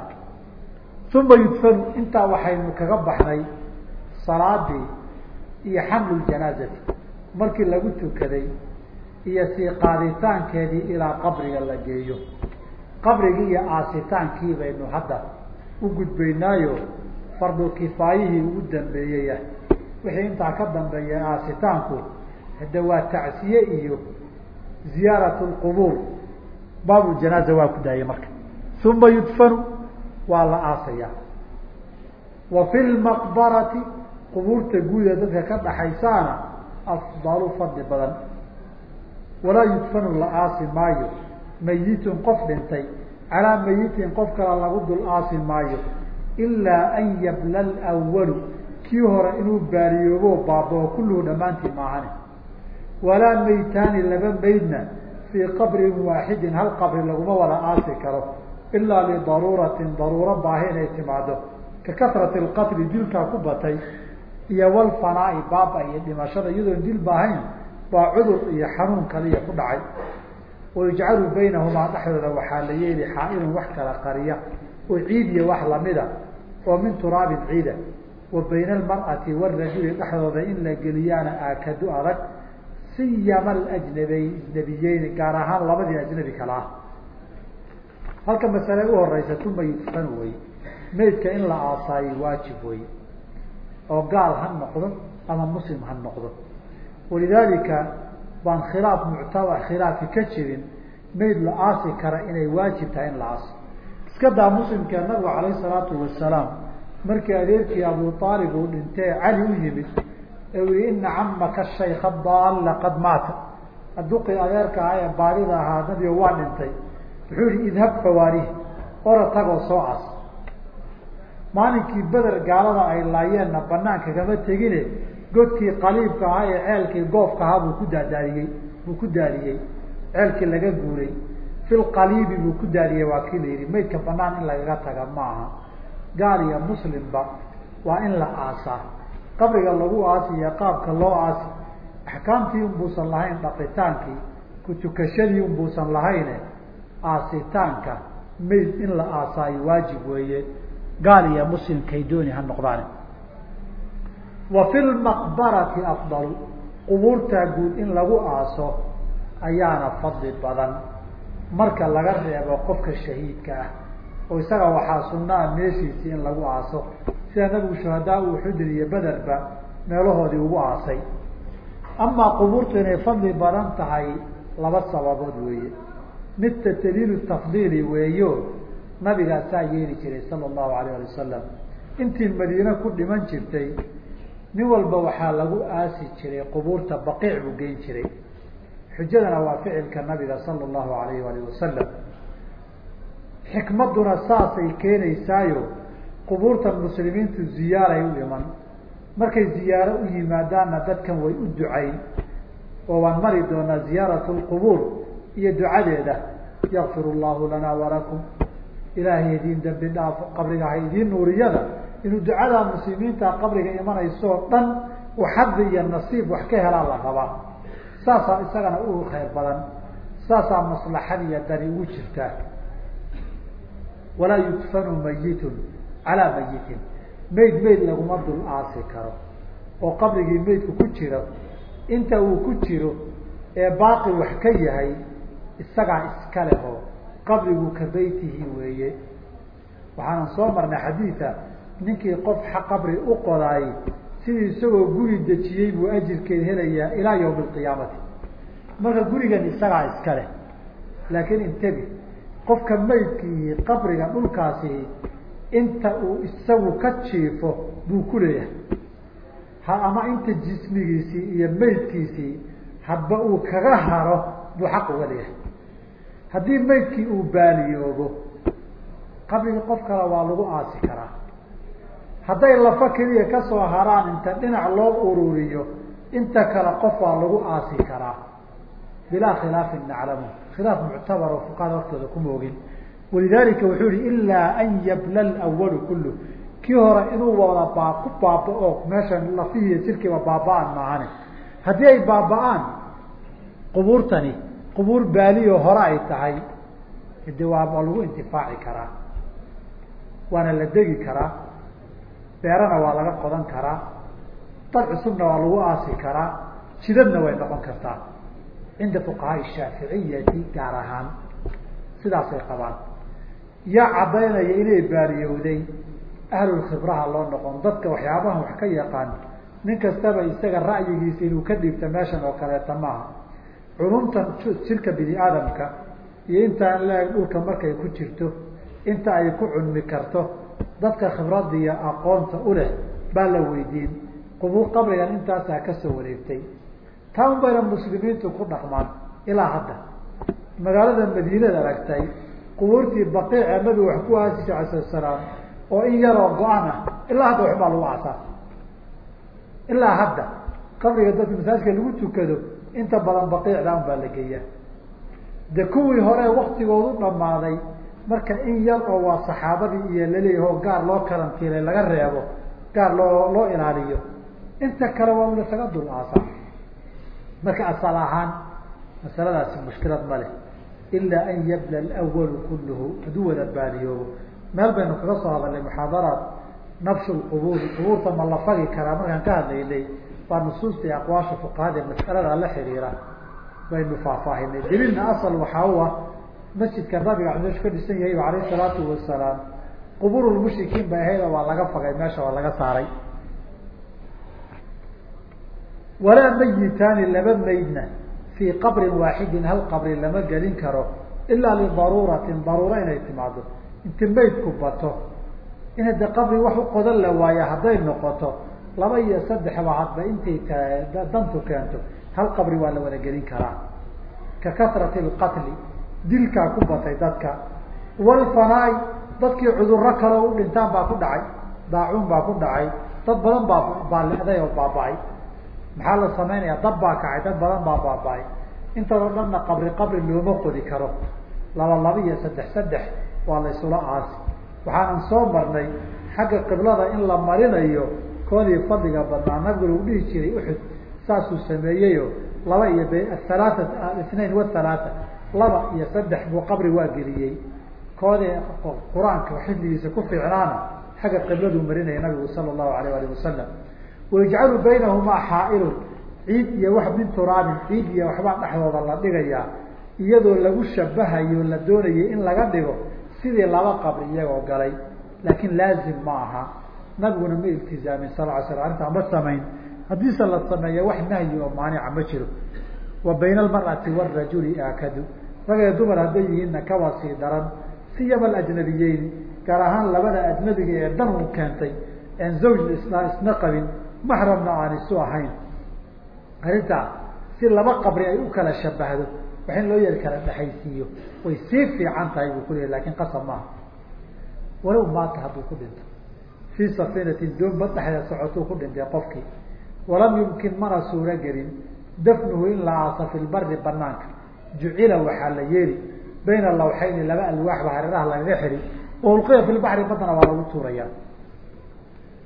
A: uma yudfanu intaa waxaynu kaga baxnay salaadii iyo xamlu ljanaazati markii lagu tukaday iyo sii qaaditaankeedii ilaa qabriga la geeyo. Qabrigii iyo aasitaankii baynu hadda u gudbaynaayo fardu kifaayihii ugu dambeeyeyah wixii intaa ka dambeeya aasitaanku hade waa tacsiye iyo ziyaarat lqubuur baabu janaaza waa ku daayay marka. Uma yudfanu waa la aasayaa. Wa fi lmaqbarati qubuurta guud ee dadka ka dhaxaysaana afdalu fadli badan. Walaa yudfanu la aasi maayo. Mayitun qof dhintay. Calaa mayitin qof kale lagu dul aasi maayo. Ilaa an yabla lwalu kii hore inuu baariyoobo baabao kulluhu dhammaantii maahane. Walaa maytaani laba maydna fii qabrin waaxidin hal qabri laguma wada aasi karo. Ilaa lidaruuratin daruuro baahi inay timaado ka kasrati lqatli dilkaa ku batay iyo walfanaa'i baaba iyo dhimashada iyadoon dil baahayn baa cudur iyo xanuun kaliya ku dhacay. Wayujcalu baynahumaa dhexdooda waxaa la yeeli xaa-ilun wax kala qariya oo ciid iyo wax lamida oo min turaabin ciida. Wa bayna almar'ati warajuli dhexdooda in la geliyaana aakadu adag siyama alajnabey ajnabiyeyni gaar ahaan labadii ajnabi kala ah. Halka masale u horeysa uma yudfan wey meydka in la aasaayo waajib wey oo gaal ha noqdo ama muslim ha noqdo. Walidaalika baan khilaaf muctabar khilaafi ka jirin mayd la aasi kara inay waajib tahay in la aaso iska daa muslimkee nabigu calayhi salaatu wasalaam markii adeerkii abu aalib uu dhintee cali u yimid yihi ina camaka shayka daalla qad maata. Aduqii adeerka ah ee baadida ahaa nabigo waa dhintay. Wuxuu yihi idhab fawaarihi ora tagoo soo aas maalinkii beder gaalada ay laayeenna banaanka kama tegine godkii qaliibka ahaa ee ceelkii goofka ahaa buu ku daadaadiyey buu ku daadiyey ceelkii laga guuray. Fil qaliibi buu ku daadiyey waa kii la yidhi maydka banaan in lagaga taga ma aha gaal iyo muslimba waa in la aasaa qabriga lagu aasiyo qaabka loo aasi axkaamtii unbuusan lahayn dhaqitaankii kutukashadii unbuusan lahayne aasitaanka mayd in la aasaayo waajib weeye gaal iyo muslimkay dooni ha noqdaan. Wa fi lmaqbarati afdalu qubuurtaa guud in lagu aaso ayaana fadli badan. Marka laga reebo qofka shahiidka ah oo isaga waxaa sunaa meeshiisii in lagu aaso sida nabigu shuhadaa uu xudur iyo bederba meelahoodii ugu aasay. Amaa qubuurtu inay fadli badan tahay laba sababood weeye. Midta daliilu tafdiili weeyo nabigaa saa yeeli jiray sala allahu alayh ali wasalam intii madiine ku dhiman jirtay nin walba waxaa lagu aasi jiray qubuurta baqiic buu geyn jiray. Xujadana waa ficilka nabiga sala allahu alayh alih wasalam xikmadduna saasay keenaysaayo qubuurta muslimiintu ziyaaray u iman markay ziyaaro u yimaadaanna dadkan way u ducayn. Oo waan mari doonaa ziyaarat lqubuur iyo ducadeeda. Yakfir llahu lana walakum ilaahay idiin dambi dhaaf qabriga ha idiin nuuriyada inuu ducadaa muslimiinta qabriga imanaysoo dhan u xadi iyo nasiib wax ka helaa la rabaa. Saasaa isagana ugu khayr badan. Saasaa maslaxad iyo dani ugu jirtaa walaa yudfanu mayitun calaa mayitin mayd mayd laguma dul aasi karo. Oo qabrigii maydku ku jiro inta uu ku jiro ee baaqi wax ka yahay isagaa iska leh oo qabrigu ka beytihi weeye. Waxaanan soo marnay xadiida ninkii qof qabri u qodaay sidii isagoo guri dejiyey buu ajirkeed helayaa ilaa yawmi alqiyaamati marka gurigan isagaa iska leh laakiin intebi qofka maydkiihi qabriga dhulkaasi inta uu isagu ka jiifo buu ku leeyahay. Ha ama inta jismigiisii iyo maydkiisii hadba uu kaga haro buu xaq uga leeyahay haddii maydkii uu baaliyoobo qabrigii qof kale waa lagu aasi karaa. Hadday lafa keliya ka soo haraan inta dhinac loo ururiyo inta kale qof waa lagu aasi karaa. Bilaa khilaafin naclamu. Khilaaf muctabar oo fuqahada waktooda kuma ogin walidalika wuxuu yihi ilaa an yabla lwalu kullu. Kii hore inuu wada baa ku baaba-o meesha lafihiiyo jirkiiba baaba-aan maahane. Haddii ay baaba-aan qubuurtani qubuur baaliyo hore ay tahay de waa lagu intifaaci karaa waana la degi karaa beerana waa laga qodan karaa dad cusubna waa lagu aasi karaa jidadna way noqon kartaa. Cinda fuqahaa shaaficiyati gaar ahaan sidaasay qabaan. Yaa caddaynaya inay baaliyowday ahlulkhibraha loo noqon dadka waxyaabahan wax ka yaqaan nin kastaba isaga ra'yigiisa inuu ka dhigto meeshan oo kaleeta maaha culumtan jirka bini aadamka iyo intaan leeg dhulka markay ku jirto inta ay ku cunmi karto dadka khibrada iyo aqoonta u leh baa la weydiin. Qubuur qabrigan intaasaa ka soo wareegtay. Taan bayna muslimiintu ku dhaqmaan ilaa hadda. Magaalada madiinada aragtay qubuurtii baqiice nabigu wax ku aasi jir alay slat salaam oo in yaroo go-an ah ilaa hadda waxbaa lagu aasaa. Ilaa hadda qabriga dadka masaajidka lagu tukado inta badan baqiicda un baa la geeyaa. De kuwii hore waktigoodu dhamaaday marka in yar oo waa saxaabadii iyo laleeyaho gaar loo karantiilay laga reebo gaar loo loo ilaaliyo inta kale waa un isaga dul aasa. Marka asal ahaan masaladaasi mushkilad ma leh. Ilaa an yabla alwalu kulluhu hadduu wada baaliyoobo meel baynu kaga soo hadalnay muxaadaraat nafshu lqubuuri qubuurta ma la fagi karaa markaan ka hadlaynay waa nusuusta iyo aqwaasha fuqahada ee mas'alada la xiriira. Baynu faahfaahinay daliilna asal waxaa u ah masjidka nabiga meeshu ka dhisan yahay alayh salaatu wasalaam. Qubuur lmushrikiin bay ahayd waa laga fagay meesha waa laga saaray. Walaa mayitaani laba maydna fii qabrin waaxidin hal qabri lama gelin karo ilaa lidaruuratin daruuro inay timaado. Inti maydku bato in hadde qabri wax u qodan la waayo hadday noqoto laba iyo saddexba hadba intay dantu keento hal qabri waa la wada gelin karaa. Ka kasrati lqatli dilkaa ku batay dadka. Walfanaai dadkii cudurro kale u dhintaan baa ku dhacay daacuun baa ku dhacay dad badan baa baaliday oo baaba-ay. Maxaa la sameynaya? Dad baa kacay dad badan baa baaba-ay. Intadoo dhanna qabri qabri looma qodi karo. Laba laba iyo saddex saddex waa la isula aasi. Waxaanan soo marnay xagga qiblada in la marinayo koodii fadliga badnaa nabigu lagu dhihi jiray uxud saasuu sameeyeyo laba iyo athalaata ithnain wathalaata laba iyo saddex buu qabri waa geliyey. Koodii qur'aanka xifdigiisa ku fiicnaana xagga qibladuu marinaya nabigu sala allahu alayh alih wasalam wayajcalu baynahumaa xaailun ciid iyo wax min turaabin ciid iyo waxbaa dhexdooda la dhigayaa iyadoo lagu shabahayo la doonayay in laga dhigo sidii laba qabri iyagoo galay laakiin laazim ma aha nabiguna ma iltizaamin sal arrintaa ma samayn. Haddiise la sameeya wax nahyi oo maanica ma jiro. Wa bayna almar'ati wاrajuli aakadu. Rag dumar hadday yihiinna kaba sii daran. Siyama alajnabiyeyni gaar ahaan labada ajnabiga ee dan u keentay en zawj isna qabin maxramna aan isu ahayn. Arrintaa si laba qabri ay u kala shabahdo wax in loo yar kala dhexaysiiyo. Way sii fiican tahay buu kuleyahy laakiin qasab maaha. Walow maata hadduu ku dhinto fii safiinatin doon bad dhexdeed socotuu ku dhintay qofkii. Walam yumkin mana suuro gelin dafnuhu in la aasa fi lbari banaanka jucila waxaa la yeeli bayna lawxayni laba alwaaxba hareeraha lagaga xiri. Ulqiya fi lbaxri badana waa lagu tuurayaa.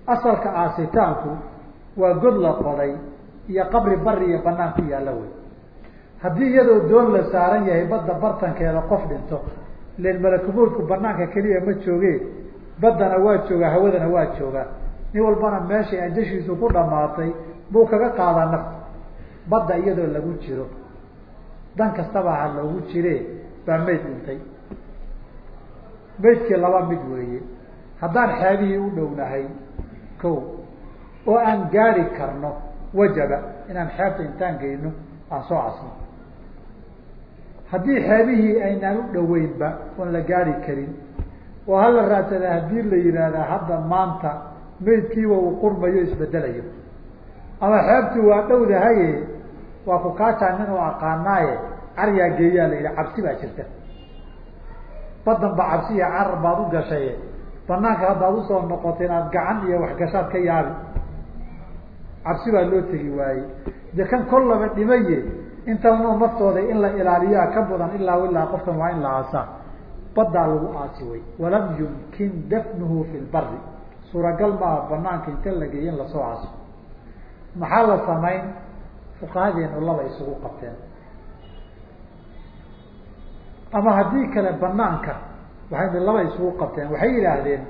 A: Asalka aasitaanku waa god la qoday iyo qabri bari iyo banaan ku yaalla wey. Haddii iyadoo doon la saaran yahay badda bartankeeda qof dhinto len malakumoodku banaanka keliya ma jooge baddana waa joogaa hawadana waa joogaa nin walbana meeshay ajashiisu ku dhamaatay buu kaga qaadaa nafta badda iyadoo lagu jiro. Dan kastaba ha loogu jire baa mayd dhintay. Maydkii laba mid weeye. Haddaan xeebihii u dhownahay ko oo aan gaari karno wajaba inaan xeebta intaan geyno aan soo casno. Haddii xeebihii aynaan u dhoweynba oon la gaari karin oo hala raadsadaa haddii la yidhaahdaa hadda maanta maydkiiba uu qurmayo isbedelayo ama xeebtii waa dhowdahaye waa ku kaajaa nin oo aqaanaaye caryaa geeyaa la yidhi cabsi baa jirta. Badan ba cabsi iyo carar baad u gashay banaanka haddaad u soo noqoto inaad gacan iyo waxgashaad ka yaabi. Cabsi baa loo tegi waaye de kan kollaba dhimaye intanoo naftooda in la ilaaliyaa ka mudan ilaa ilaa qofkan waa in la aasaa badaa lagu aasi way walam yumkin dafnuhu fi lbari suuragal maaha banaanka inta la geeyo in la soo aaso maxaa la samayn? Fuqahadeenu laba isugu qabteen. Ama haddii kale banaanka waxay laba isugu qabteen. Waxay yidhaahdeen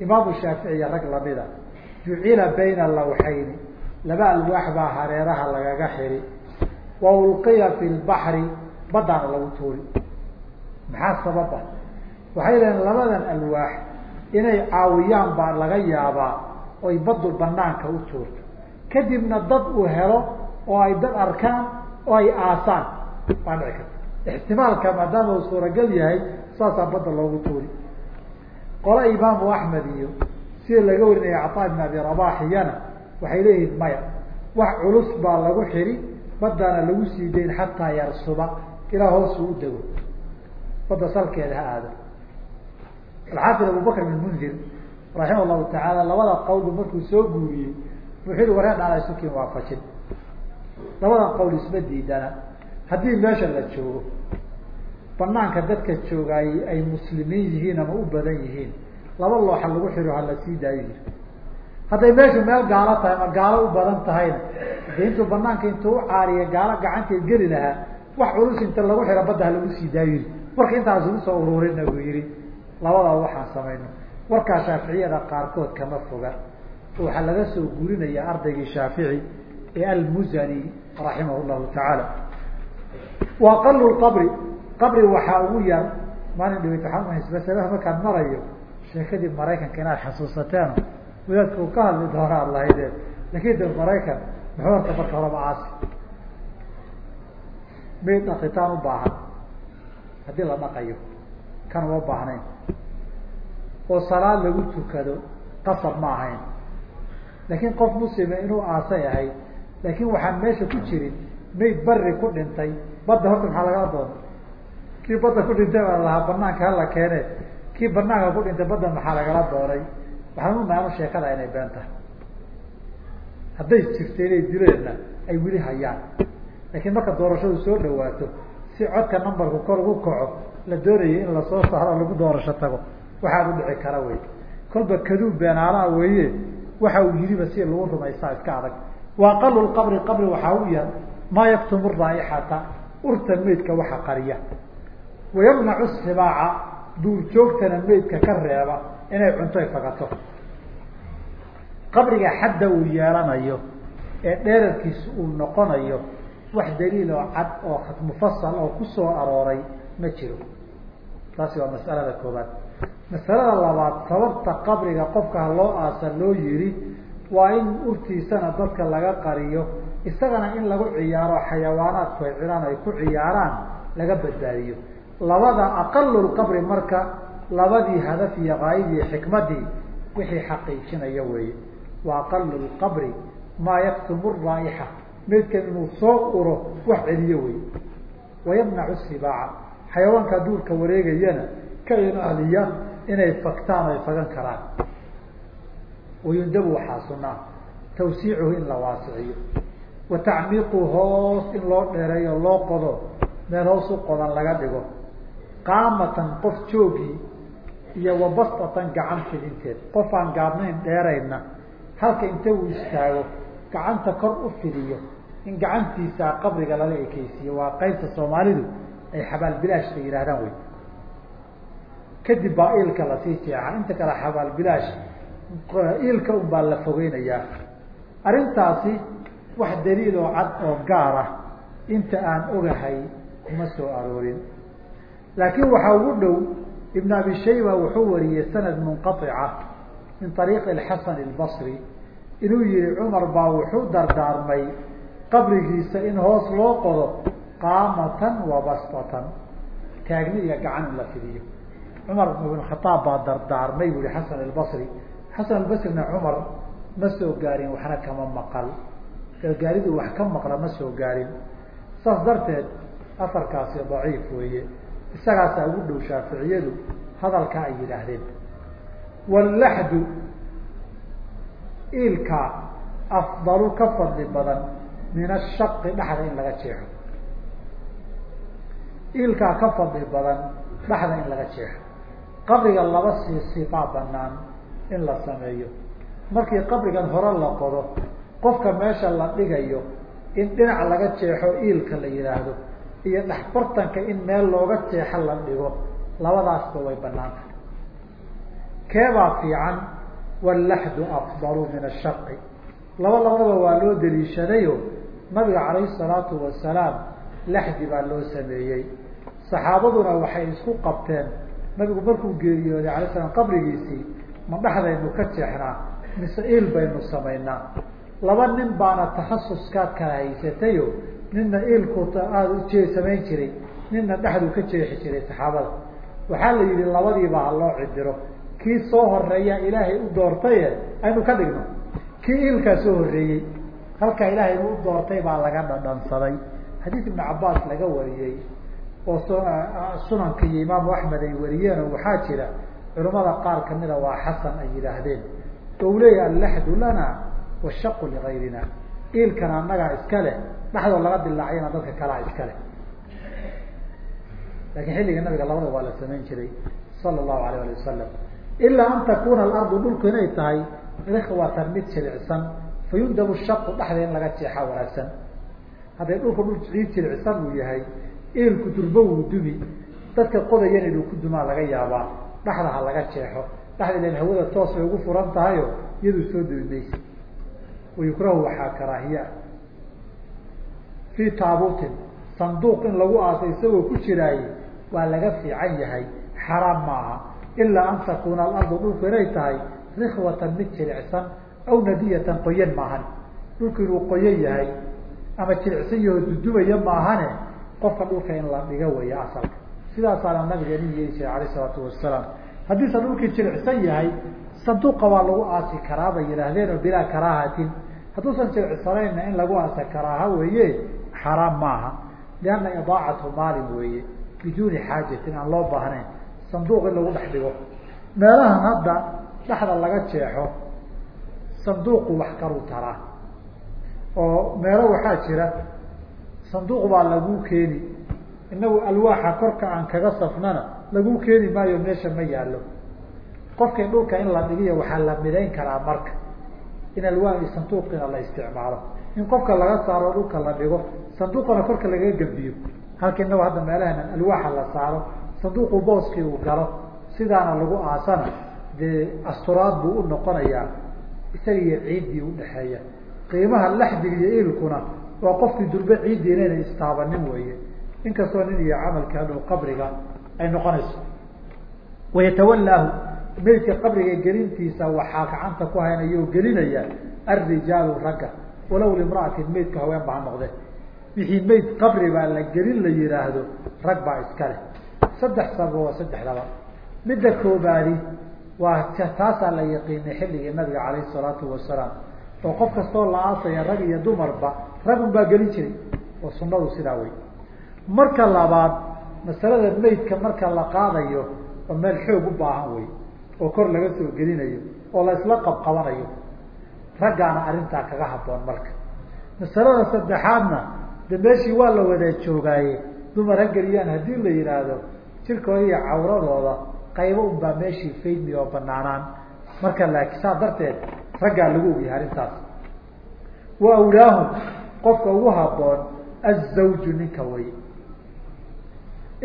A: imaamu shaafici rag lamida jucila bayna lawxayni laba alwaax baa hareeraha lagaga xiri. Wa ulqiya fi lbaxri baddaana lagu tuuri. Maxaa sababa waxay yidhahdeen labadan alwaax inay caawiyaan baa laga yaabaa oy baddu banaanka u tuurto. Kadibna dad uu helo oo ay dad arkaan oo ay aasaan baa dhici karta. Ixtimaalka maadaama uu suuragal yahay saasaa badda loogu tuuri. Qole imaamu axmed iyo sida laga warinaya cataa ibn abi rabax iyana waxay leeyihiin maya. Wax culus baa lagu xiri baddaana lagu sii dayn xataa yarsuba ilaa hoosuu u dego. Badda salkeeda ha aado alxaafid abubakr bin mundir raximah llahu tacaala labada qawlbu markuu soo guuriyey wuxuu yihi waree dhaala isukin waafajin labada qawl isma diidana haddii meesha la joogo banaanka dadka joogaay ay muslimiin yihiin ama u badan yihiin laba looxa lagu xiro hala sii daayo hadday meeshu meel gaalo tahay ma gaalo u badan tahayna de intuu banaanka intuu u caariya gaalo gacanteed geli lahaa wax culus inta lagu xiro badda ha lagu sii daayo marka intaas ugu soo ururina buu yihi labadaa waxaan samayno. Warkaa shaaficiyada qaarkood kama foga. Waxaa laga soo gurinaya ardaygii shaafici ee almuzani raximah llahu tacaala wa aqalu qabri. Qabri waxaa ugu yar maalin dhaweyt waxaa masalaha markaan marayo sheekadii maraykanka inaad xasuusateeno wadaadka uu ka hadli doona ad lahaydeen laakiin de maraykan muxuu horta marka horaba aasi. Mayd dhaqitaan u baahan. Haddii la dhaqayo kan uma baahnayn oo salaad lagu tukado qasab ma ahayn. Laakiin qof muslima inuu aasay ahay laakin waxaan meesha ku jirin mayd bari ku dhintay badda horta maxaa lagala doona kii badda ku dhintay baa lahaa banaanka hala keene kii banaanka ku dhintay badda maxaa lagala doonay? Waxaan u sheekada inay been tahay. Hadday jirta inay dileenna ay weli hayaan. Laakiin marka doorashadu soo dhawaato si codka numberku kor ugu kaco la doonayo in la soo saaro lagu doorasho tago waxaa u dhici kara wey kolba kaduub beenaalaha weeye waxa uu yiriba si lagu rumaysaa iska adag. Wa aqalu qabri qabri waxaa u yar maa yaktumu raaixata urta meydka waxa qariya. Wayamnacu sibaaca duurjoogtana meydka ka reeba inay cuntoy fagato. Qabriga xadda uu yeelanayo ee dheerarkiisa uu noqonayo wax daliil oo cad oo mufasal oo ku soo arooray ma jiro. Taasi waa mas'alada koobaad masalada labaad sababta qabriga qofka ha loo aasa loo yiri waa in urtiisana dadka laga qariyo. Isagana in lagu ciyaaro xayawaanaadku ay ciraan ay ku ciyaaraan laga badbaadiyo. Labada aqalulqabri marka labadii hadaf iyo kaayadii xikmadii wixii xaqiijinaya weeye. Wa aqalu lqabri maa yaktumu raa'ixa. Meydkan inuu soo uro wax celiyo wey wayamnacu sibaaca. Xayawaanka duurka wareegayana ka ilaaliya inay fagtaan ay fagan karaan. Wayundabu waxaa sunaa tawsiicuhu in la waasiciyo wa tacmiiqu hoos in loo dheereeyo loo qodo meel hoos u qodan laga dhigo. Qaamatan qof joogii iyo wabastatan gacan fidinteed qof aan gaabnayn dheerayna halka inta uu istaago gacanta kor u fidiyo in gacantiisa qabriga lala ekeysiiyo waa qaybta soomaalidu ay xabaal bilaashka yidhahdaan wey kadib baa iilka la sii jeexa inta kale xabaal bilaash iilka un baa la fogeynayaa arrintaasi wax daliil oo cad oo gaar ah inta aan ogahay kuma soo aroorin. Laakiin waxaa ugu dhow ibn abi shayba wuxuu wariyey sanad munqaica min ariiqi xasan اlbasri inuu yihi cumar baa wuxuu dardaarmay qabrigiisa in hoos loo qodo qaamatan wa bastatan. Taagni iyo gacan in la fidiyo cumar ibn baa dardaarmay bu yihi xasan albasri. Xasan albasrina cumar ma soo gaarin waxna kama maqal. Gaaridu wax ka maqla ma soo gaarin. Saas darteed afarkaasi daciif weeye. Isagaasaa ugu dhow shaaficiyadu hadalka ay yidhaahdeen wاllaxdu iilka afdalu ka fadli badan min ashaqi dhaxda in laga jeexo. Iilkaa ka fadli badan dhaxda in laga jeexo qabriga laba sii sifaa banaan in la sameeyo. Markii qabrigan hore la qodo qofka meesha la dhigayo in dhinac laga jeexo iilka la yihaahdo iyo dhexbartanka in meel looga jeexo la dhigo labadaasba way bannaan tahay. Keebaa fiican wاllaxdu afdalu min ashaqi laba labadaba waa loo daliishadayo nabiga calayhi salaatu wasalaam laxdi baa loo sameeyey. Saxaabaduna waxay isku qabteen nabigu markuu geeriyooday alay slam qabrigiisii ma dhexdaynu ka jeexnaa mise iil baynu samaynaa? Laba nin baana takhasuskaad kala haysatayo nina iilku aada uje samayn jiray nina dhexduu ka jeexi jiray saxaabada. Waxaa la yihi labadiiba ha loo cidiro. Kii soo horreeya ilaahay u doortaye aynu ka dhigno. Kii iilkaa soo horeeyey halkaa ilaahay u doortay baa laga dhadhansaday. Xadiis ibnu cabaas laga wariyey oo sunanka iyo imaamu axmed ay wariyeenoo waxaa jira culamada qaar kamida waa xasan ay yidhaahdeen oo uu leeyahy allaxdu lana washaqu ligayrina iilkana annagaa iska leh dhexdoo laga dilaacayana dadka kalaa iska leh. Lakin xilliga nabiga labada waa la samayn jiray sala allahu alayh ali wasalam ilaa an takuna alardu dhulku inay tahay rikhwatan mid jilicsan fayundabu shaqu dhexda in laga jeexa wanaagsan. Hadday dhulku dhul ciid jilicsan uu yahay iilku durbo wuu dumi. Dadka qodayan inuu ku dumaa laga yaabaa. Dhexda ha laga jeexo. Dhexda ilan hawada toos bay ugu furan tahayo iyaduu soo dumi maysa wayukrahu waxaa karaahiya fii taabuutin sanduuq in lagu aasay isagoo ku jiraaye waa laga fiican yahay. Xaraam maaha ilaa an takuna alardu dhulku inay tahay rikhwatan mid jilicsan aw nadiyatan qoyan maahan. Dhulku inuu qoyan yahay ama jilicsan yaho dudumaya maahane qofka dhulka in la dhiga weeya asalka. Sidaasaana nabigeeni yeeli jiray alayh isalaatu wasalaam. Haddiise dhulkii jilicsan yahay sanduuqa waa lagu aasi karaa bay yidhaahdeen oo bilaa karaahatin. Hadduusan jilicsanaynna in lagu aasa karaaha weeye xaraam maaha. Lianna idaacatu maalin weeye biduuni xaajatin aan loo baahnayn. Sanduuq in lagu dhex dhigo. Meelahan hadda dhexda laga jeexo sanduuqu wax karuu taraa. Oo meelo waxaa jira sanduuq baa laguu keeni. Inagu alwaaxa korka aan kaga safnana laguu keeni maayo meesha ma yaallo. Qofkii dhulka in la dhigiyo waxaa la midayn karaa marka in alwaax sanduuqina la isticmaalo. In qofka laga saaro dhulka la dhigo sanduuqana korka lagaga gembiyo halka inagu hadda meelahana alwaaxa la saaro sanduuqu booskii uu galo sidaana lagu aasana dee asturaad buu u noqonayaa isaga iyo ciiddii udhaxeeya qiimaha laxdiga iyo iilkuna waa qofkii durbe ciiddii inayna istaabanin weeye. Inkastoo nin iyo camalka hadhow qabriga ay noqonayso. Wayatawallaahu meydka qabriga gelintiisa waxaa gacanta ku haynaya oo gelinaya alrijaalu ragga. Walow limra'atin meydka haween ba ha noqdee wixii meyd qabri baa la gelin la yihaahdo rag baa iska leh. Saddex sababo waa saddexdaba midda koobaadi waa taasaa la yaqiinay xilligii nabiga calayhi salaatu wasalaam oo qof kastoo la aasaya rag iyo dumarba rag un baa gelin jiray oo sunadu sidaa wey marka labaad masalada meydka marka la qaadayo oo meel xoog u baahan wey oo kor laga soo gelinayo oo la isla qabqabanayo. Raggaana arrintaa kaga habboon marka. Masalada saddexaadna de meeshii waa la wada joogaaye dumar ha geliyaan haddii la yihaahdo jirkooda iyo cawradooda qaybo unbaa meeshii faydmi oo banaanaan. Marka laakiin saa darteed raggaa lagu ogyahay arrintaas. Wa awlaahum qofka ugu habboon azawju ninka way.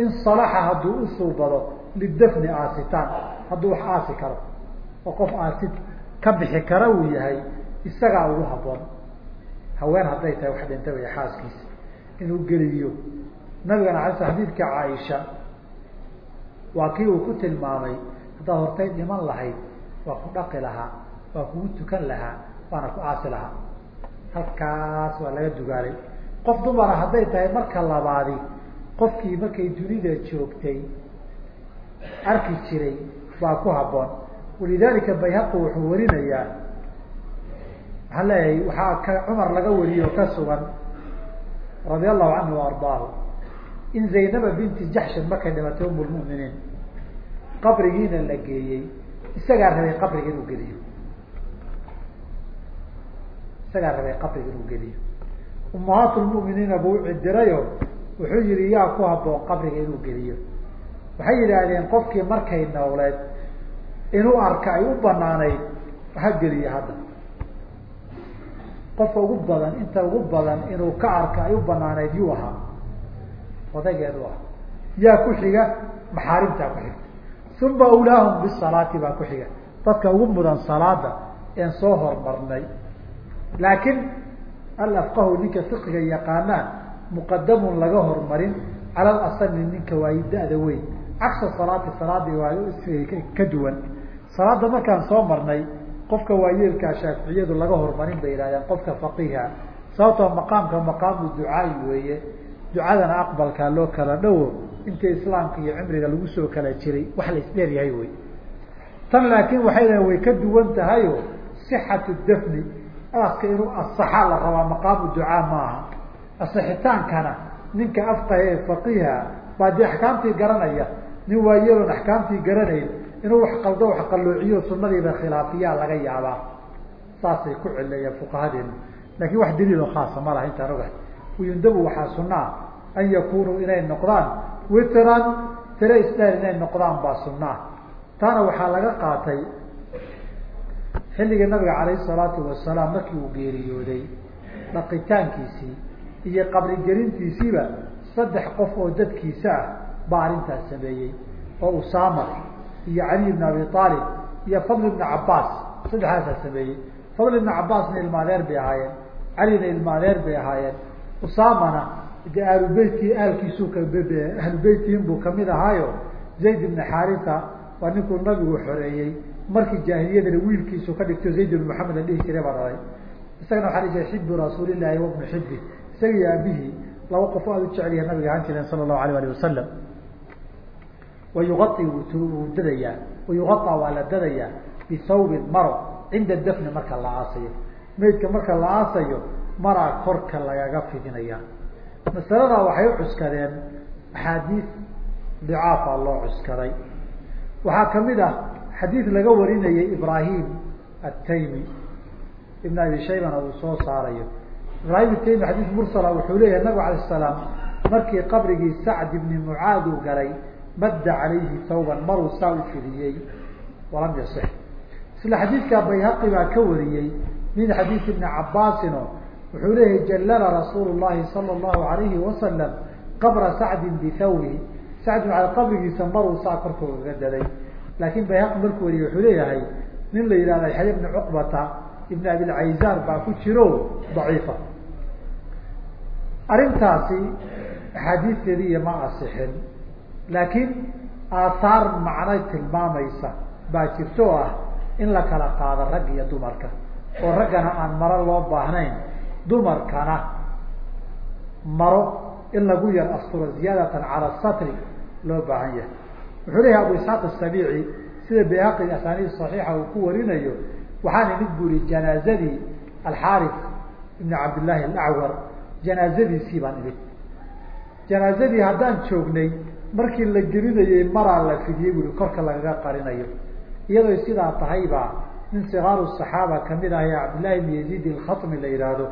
A: In salaxa hadduu usuubado lidafni aasitaan hadduu wax aasi karo oo qof aasid ka bixi kara uu yahay isagaa ugu habboon. Haween hadday tahay wax dhinta way xaaskiisa. Inuu geliyo. Nabigana ala xadiidka caaisha waa kii uu ku tilmaamay haddaad hortay dhiman lahayd waa ku dhaqi lahaa waa kugu tukan lahaa waana ku aasi lahaa. Halkaas waa laga dugaalay. Qof dumara hadday tahay marka labaadi qofkii markay dunida joogtay arki jiray baa ku habboon. Walidalika bayhaqi wuxuu warinayaa waxaan leeyahay waxaa ka cumar laga wariye oo ka sugan radia allahu canhu ardaahu in zaynaba binti jaxshin markay dhimatay um lmuminiin qabrigiina la geeyey isagaa rabay qabriga inuu geliyo isagaa rabay qabriga inuu geliyo. Ummahaat lmuminiina buu ucidirayo wuxuu yihi yaa ku habboon qabriga inuu geliyo. Waxay yidhaahdeen qofkii markay nowleed inuu arka ay u banaanayd ha geliyo hadda. Qofka ugu badan inta ugu badan inuu ka arka ay u banaanayd yuu ahaa. Odaygeedu ah yaa ku xiga maxaarimtaa ku xigta. Uma awlaahum bisalaati baa ku xiga. Dadka ugu mudan salaada een soo hormarnay laakiin alafqahu ninka fiqiga yaqaanaan muqadamun laga hormarin cala alasani ninka waayi da-da weyn. Cagsa salaati salaadii waa ka duwan. Salaada markaan soo marnay qofka waayeelkaa shaaficiyadu laga hormarin bay yihahdeen qofka faqiha sababtoo maqaamka maqaamu ducaai weeye. Ducadana aqbalkaa loo kala dhowo inta islaamka iyo cimriga lagu soo kala jiray wax la isdheer yahay wey tan laakiin waxay way ka duwan tahayo sixatu dafni aaska inuu asaxa la rabaa maqaamu ducaa maaha. Asixitaankana ninka afqaha ee faqiha baa dee axkaamtii garanaya. Nin waayeeloon axkaamtii garanayn inuu wax qaldo wax qalloociyo sunadiiba khilaafiyaa laga yaabaa. Saasay ku cileeyeen fuqahadeenu laakiin wax daliiloo khaasa ma laha intaan ogahay. Wayundabu waxaa sunaa an yakunuu inay noqdaan witran tire isdheer inay noqdaan baa sunaa taana waxaa laga qaatay xilligii nabiga calayhi salaatu wasalaam markii uu geeriyooday dhaqitaankiisii iyo qabrigelintiisiiba saddex qof oo dadkiisa ah baa arrintaas sameeyey oo usaama iyo cali ibn abi aalib iyo fadl ibna cabaas saddexdaasaa sameeyey. Fadl ibna cabaasna ilma bay ahaayeen calina ilma adeer bay ahaayeen. Usaamana de ahlubeytkii aalkiisu ahlubeytkiin buu ka mid ahaayo zayd ibna xaarisa waa ninkuu nabigu xoreeyey markii jaahiliyadana wiilkiisu ka dhigto zayd ibn maxamed la dhihi jiray baa dhalay isagana waxaa la jiray xibu rasuulillahi wabnu xibi isaga iyo aabihii laba qof aada u jecel yahay nabiga ahaan jireen sala allahu alayh alih wasalam wayuai wuu dadayaa. Wayugaa waa la dadayaa bihawbin maro cinda dafni marka la aasayo. Meydka marka la aasayo maraa korka lagaga fidinaya masaladaa waxay u cuskadeen axaadiis dicaafa loo cuskaday. Waxaa ka mid ah xadiid laga warinayay ibrahim ataymi ibn abi shaybana uu soo saarayo. Ibrahim ataymi xadiis mursala wuxuu leeyahay nabig alay salaam markii qabrigii sacd ibni mucaad uu galay madda calayhi thawban maruu saa u fidiyey walam yasix. Isla xadiidkaa bayhaqi baa ka wariyey min xadiis ibni cabaasino wuxuu leeyahay jallala rasuulu llahi sala allahu alayhi wasalam qabra sacdin bithawbihi sacd maa qabrigiisa maruu saa korkoogaga daday laakin bayhaqi markuu wariyey wuxuu leeyahay nin la yihahda yaxya ibni cuqbata ibn abilcayzaan baa ku jiro daciifa. Arrintaasi axaadiisteediiyo ma asixin laakiin aathaar macnay tilmaamaysa baa jirto ah in la kala qaado rag iyo dumarka oo raggana aan maro loo baahnayn dumarkana maro in lagu yar asturo ziyaadatan cala satri loo baahan yahay wuxuu leeyahay abu isxaaq asabiici sida bayhaqi asaniid saxiixa uu ku warinayo waxaan imid buri janaazadii alxaarif ibn cabdillaahi alacwar. Janaazadiisii baan imid janaazadii haddaan joognay markii la gelinayey maraa la fidiyey buri korka lagaga qarinayo. Iyadoo sidaa tahaybaa nin sikaaru saxaaba ka mid ah ee cabdillahi ibn yaziid alkhatmi la yihaahdo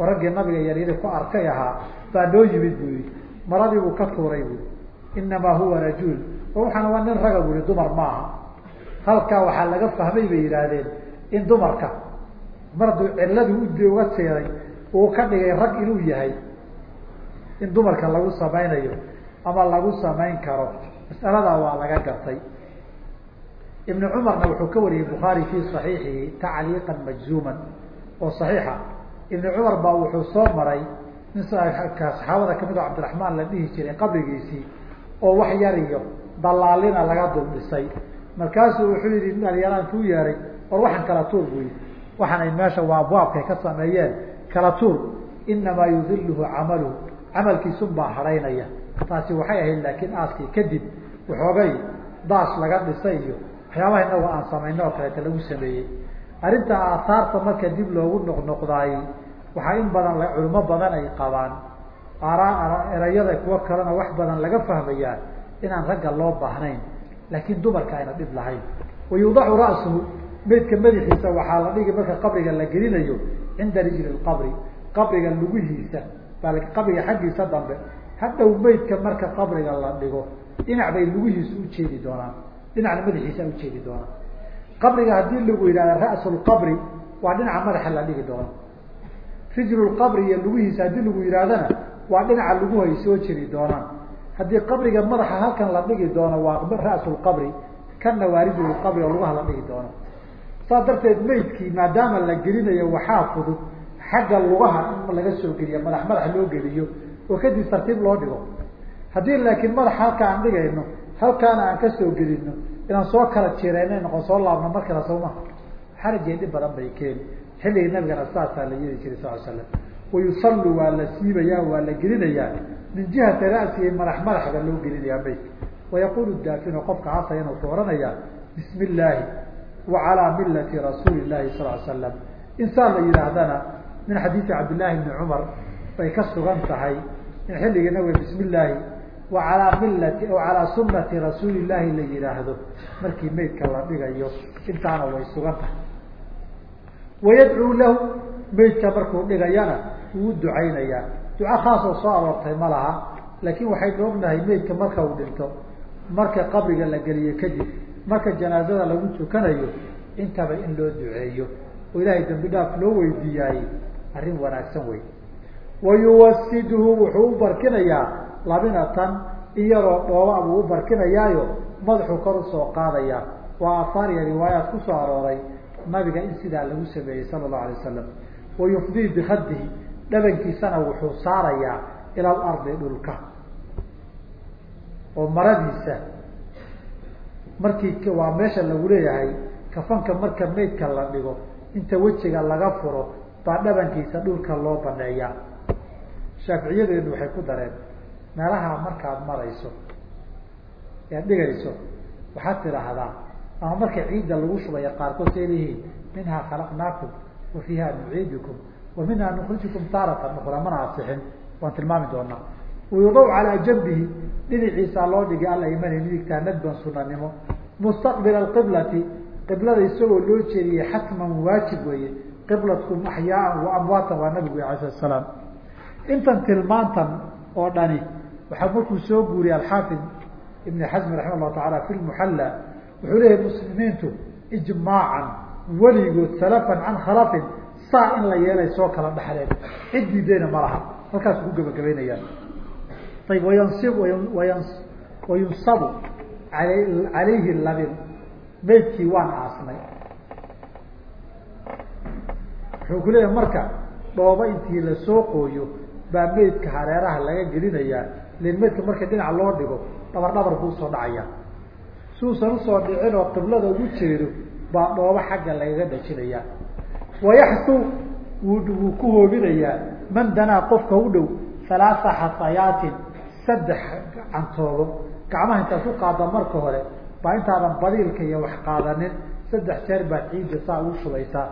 A: oo raggii nabiga yaryada ku arkay ahaa baa noo yimid bu yihi maradii buu ka tuuray bui inamaa huwa rajul oo waa nin raga buri dumar maaha. Halkaa waxaa laga fahmay bay yidhaahdeen in dumarka mar hadduu ciladu uga seeday uu ka dhigay rag inuu yahay. In dumarka lagu samaynayo ama lagu samayn karo mas'aladaa waa laga gartay. Ibn cumarna wuxuu ka wariyey bukhaari fi صaxiixihi tacliiqan majzuuman oo صaxiixa ibn cumar baa wuxuu soo maray nin saxaabada ka mid oo cabdiraxmaan la dhihi jiray qabrigiisii oo wax yar iyo dalaalina laga dul dhisay markaasuu wuxuu yihi dhalinyaraan kuu yeeray war waxaan kala tuur bu yii waxaan ay meesha waa abwaabkay ka sameeyeen kala tuur. Inamaa yudiluhu camaluhu. Camalkiisun baa haraynaya. Taasi waxay ahayd laakiin aaskii kadib waxoogay daas laga dhisay iyo waxyaabaha inaga aan samayno oo kaleeta lagu sameeyey. Arrinta aahaarta marka dib loogu noqnoqdaay waxaa in badan culimo badan ay qabaan. Erayada kuwo kalena wax badan laga fahmayaa inaan ragga loo baahnayn laakiin dumarka ayna dhib lahayn. Wayudacu ra'suhu meydka madaxiisa waxaa la dhigi marka qabriga la gelinayo cinda rijli qabri. Qabriga lugihiisa qabriga xaggiisa dambe hadhow meydka marka qabriga la dhigo dhinac bay lugihiisa ujeedi doonaan. Dhinacna madaxiisa ujeedi doonaan. Qabriga haddii lagu yidhahda ra'su lqabri waa dhinaca madaxa la dhigi doono rijlu lqabri iyo lugihiisa haddii lagu yidhahdana waa dhinaca luguhu ay soo doonaan haddii qabriga madaxa halkan la dhigi doono waa ra'su lqabri kanna waa rijlu lqabri oo lugaha la dhigi doono. Saas darteed meydkii maadaama la gelinayo waxaa fudud xagga lugaha in laga soo geliyo madax madax loo geliyo oo kadib tartiib loo dhigo. Haddii laakiin madax halka aan dhigayno halkaana aan ka soo gelino inaan soo kala jireyna noqon soo laabno markala sawma xarajee dhib badan bay keeni xilligii nabigana saasaa la yeeli jiray sal slam wayusallu waa la siibayaa waa la gelinayaa min jihati ra'sihi madax madaxba loo gelinayaa meydka wayaqulu daafinu qofka casaya inuu ku oranayaa bismi illaahi wa calaa millati rasuuli llahi sal l slam insaan la yidhaahdana min xadiidi cabdillahi bni cumar bay ka sugan tahay in xilligii nabiga bismi illaahi wa millati o calaa rasuuli llaahi la yihaahdo markii meydka la dhigayo intaana way sugan tahay wayadcuu lahu meydka markuu dhigayana wuu ducaynayaa duco khaasoo soo aroortay ma laha laakiin waxaynu ognahay meydka marka uu dhinto marka qabriga la geliyo kadib marka janaazada lagu tukanayo intaba in loo duceeyo. Oo ilaahay dambi dhaaf loo weydiiyaayey arrin wanaagsan wey wayuwasidhu wuxuu u barkinayaa labinatan in yaroo dhooba buu u barkinayaayo madaxuu kor u soo qaadaya. Waa aahaariya riwaayaat ku soo arooray nabiga in sidaa lagu sameeyey sala allahu alay wasalam wayufdii bikadihi dhabankiisana wuxuu saarayaa ila alardi dhulka. Oo maradiisa markii waa meesha lagu leeyahay kafanka marka meydka la dhigo inta wejiga laga furo baa dhabankiisa dhulka loo baneeyaa. Shaaficiyadeenu waxay ku dareen meelaha markaad marayso ead dhigayso waxaad tidhaahdaa ama marka ciidda lagu shubaya qaarkood say leeyihiin minhaa khalaqnaakum wa fiiha nuciidukum minhaa nukrijukum taaratan ukra mana asixin waan tilmaami doonaa. Wayudaw calaa jambihi dhinaciisaa loo dhigay alaymani midigtaa nadban sunanimo mustaqbila alqiblati qiblada isagoo loo jeediyey xatman waajib weeye. Qiblatkum axyaaan wa amwaatan waa nabigu alay slat slaam intan tilmaantan oo dhani waxaa markuu soo guuriyey alxaafid ibn xasmi raxima allahu taala fi lmuxalla wuxuu leeyahay muslimiintu ijmaacan weligood salafan can khalafin saa in la yeelay soo kala dhaxleen. Cid ma laha. Halkaas ku gebagabaynayaan ayb wayan wayunsabu ala calayhi labin. Meydkii waan aasnay. Wuxuu ku leeyahay marka dhooba intii la soo qooyo baa meydka hareeraha laga gelinayaa. Len meydka marka dhinac loo dhigo dhabar dhabar buu u soo dhacaya. Suusan u soo dhicin oo qiblada ugu jeedo baa dhoobo xagga lagaga dhajinayaa wayaxtu wuu ku hoobinayaa man danaa qofka u dhow halaaa xasayaatin saddex cantoobo gacmaha intaad ku qaada marka hore baa intaadan badiilka iyo wax qaadanin saddex jeer baad ciidda saa ugu shubaysaa.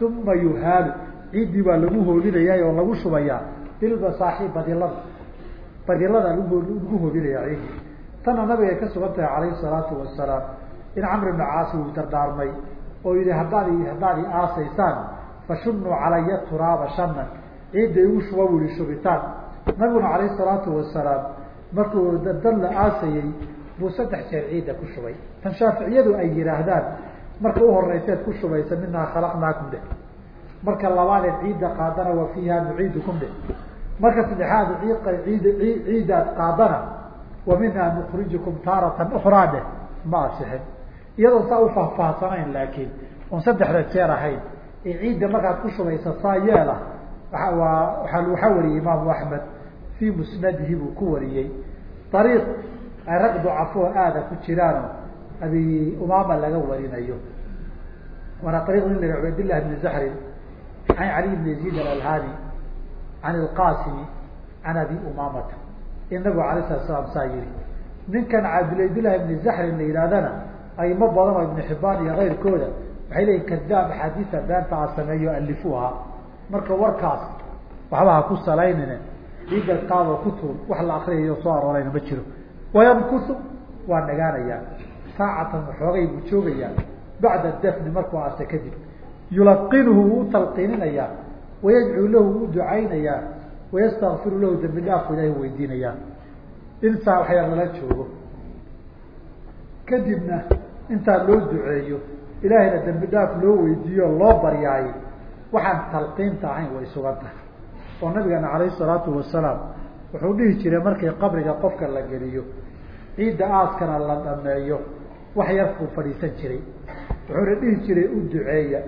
A: Uma yuhaalu ciiddii baa lagu hoobinayaa oo lagu shubayaa bilbasaaxi badilada badilada lagu hoobinayaa ciiddii. Tana nabigay ka sugan tahay calayhi salaatu wasalaam in camr ibna caasi uu dardaarmay oo yihi haddaad haddaad i aasaysaan fashunuu calaya turaaba shanan ciidda igu shuba buu yihi shubitaan. Nabiguna calayhi salaatu wasalaam markuu dad la aasayey buu saddex jeer ciidda ku shubay. Tan shaaficiyadu ay yidhaahdaan marka uhoreyseed ku shubaysa minaa khalaqnaakum dheh marka labaadeed ciidda qaadana wa fiiha nuciidukum dheh marka saddexaad ciid ciiddaad qaadana wa minhaa nukrijukum taaratan ukraa dheh ma asixin iyadoo saa ufahfaahsanayn laakiin oon saddexda jeer ahayn ee ciidda markaad ku shubaysa saa yeela waa waa waxaa wariyey imaamu axmed fii musnadihi buu ku wariyey. Ariiq ay rag ducafoo aada ku jiraano abi umaama laga warinayo. Waana ariiq nin la cubaydillah bni zaxrin can caliy bni yaziid alalhani can ilqasimi can abi umaamata. In nabigu alay slat slam saa yihi ninkan cabdulaydillah ibni zaxrin la yihahdana aimo badan oo ibnu xibaan iyo kayrkooda waxay leeyihiin kadaab axaadiisa beenta a sameeyo alifuha marka warkaas waxba ha ku salaynine. Ciidda qaadoo ku tuur wax la akriyayo soo aroorayna ma jiro. Wayamkusu waa nagaanayaa saacatan waxoogay buu joogayaa bacda dafni markuu aase kadib. Yulaqinuhu wuu talqiininayaa. Wayadcuu lahu wuu ducaynayaa wayastakfiru lahu dambi ilahi weydiinayaa. Intaa waxyar lala joogo. Kadibna intaa loo duceeyo ilaahayna dambi dhaaf loo weydiiyo loo baryaayo waxaan talqiinta ahayn way sugan tahay. Oo nabigeena calayhi salaatu wasalaam wuxuu dhihi jiray markii qabriga qofka la geliyo ciidda aaskana la dhameeyo wax yar buu fadhiisan jiray. Wuxuuna dhihi jiray u duceeya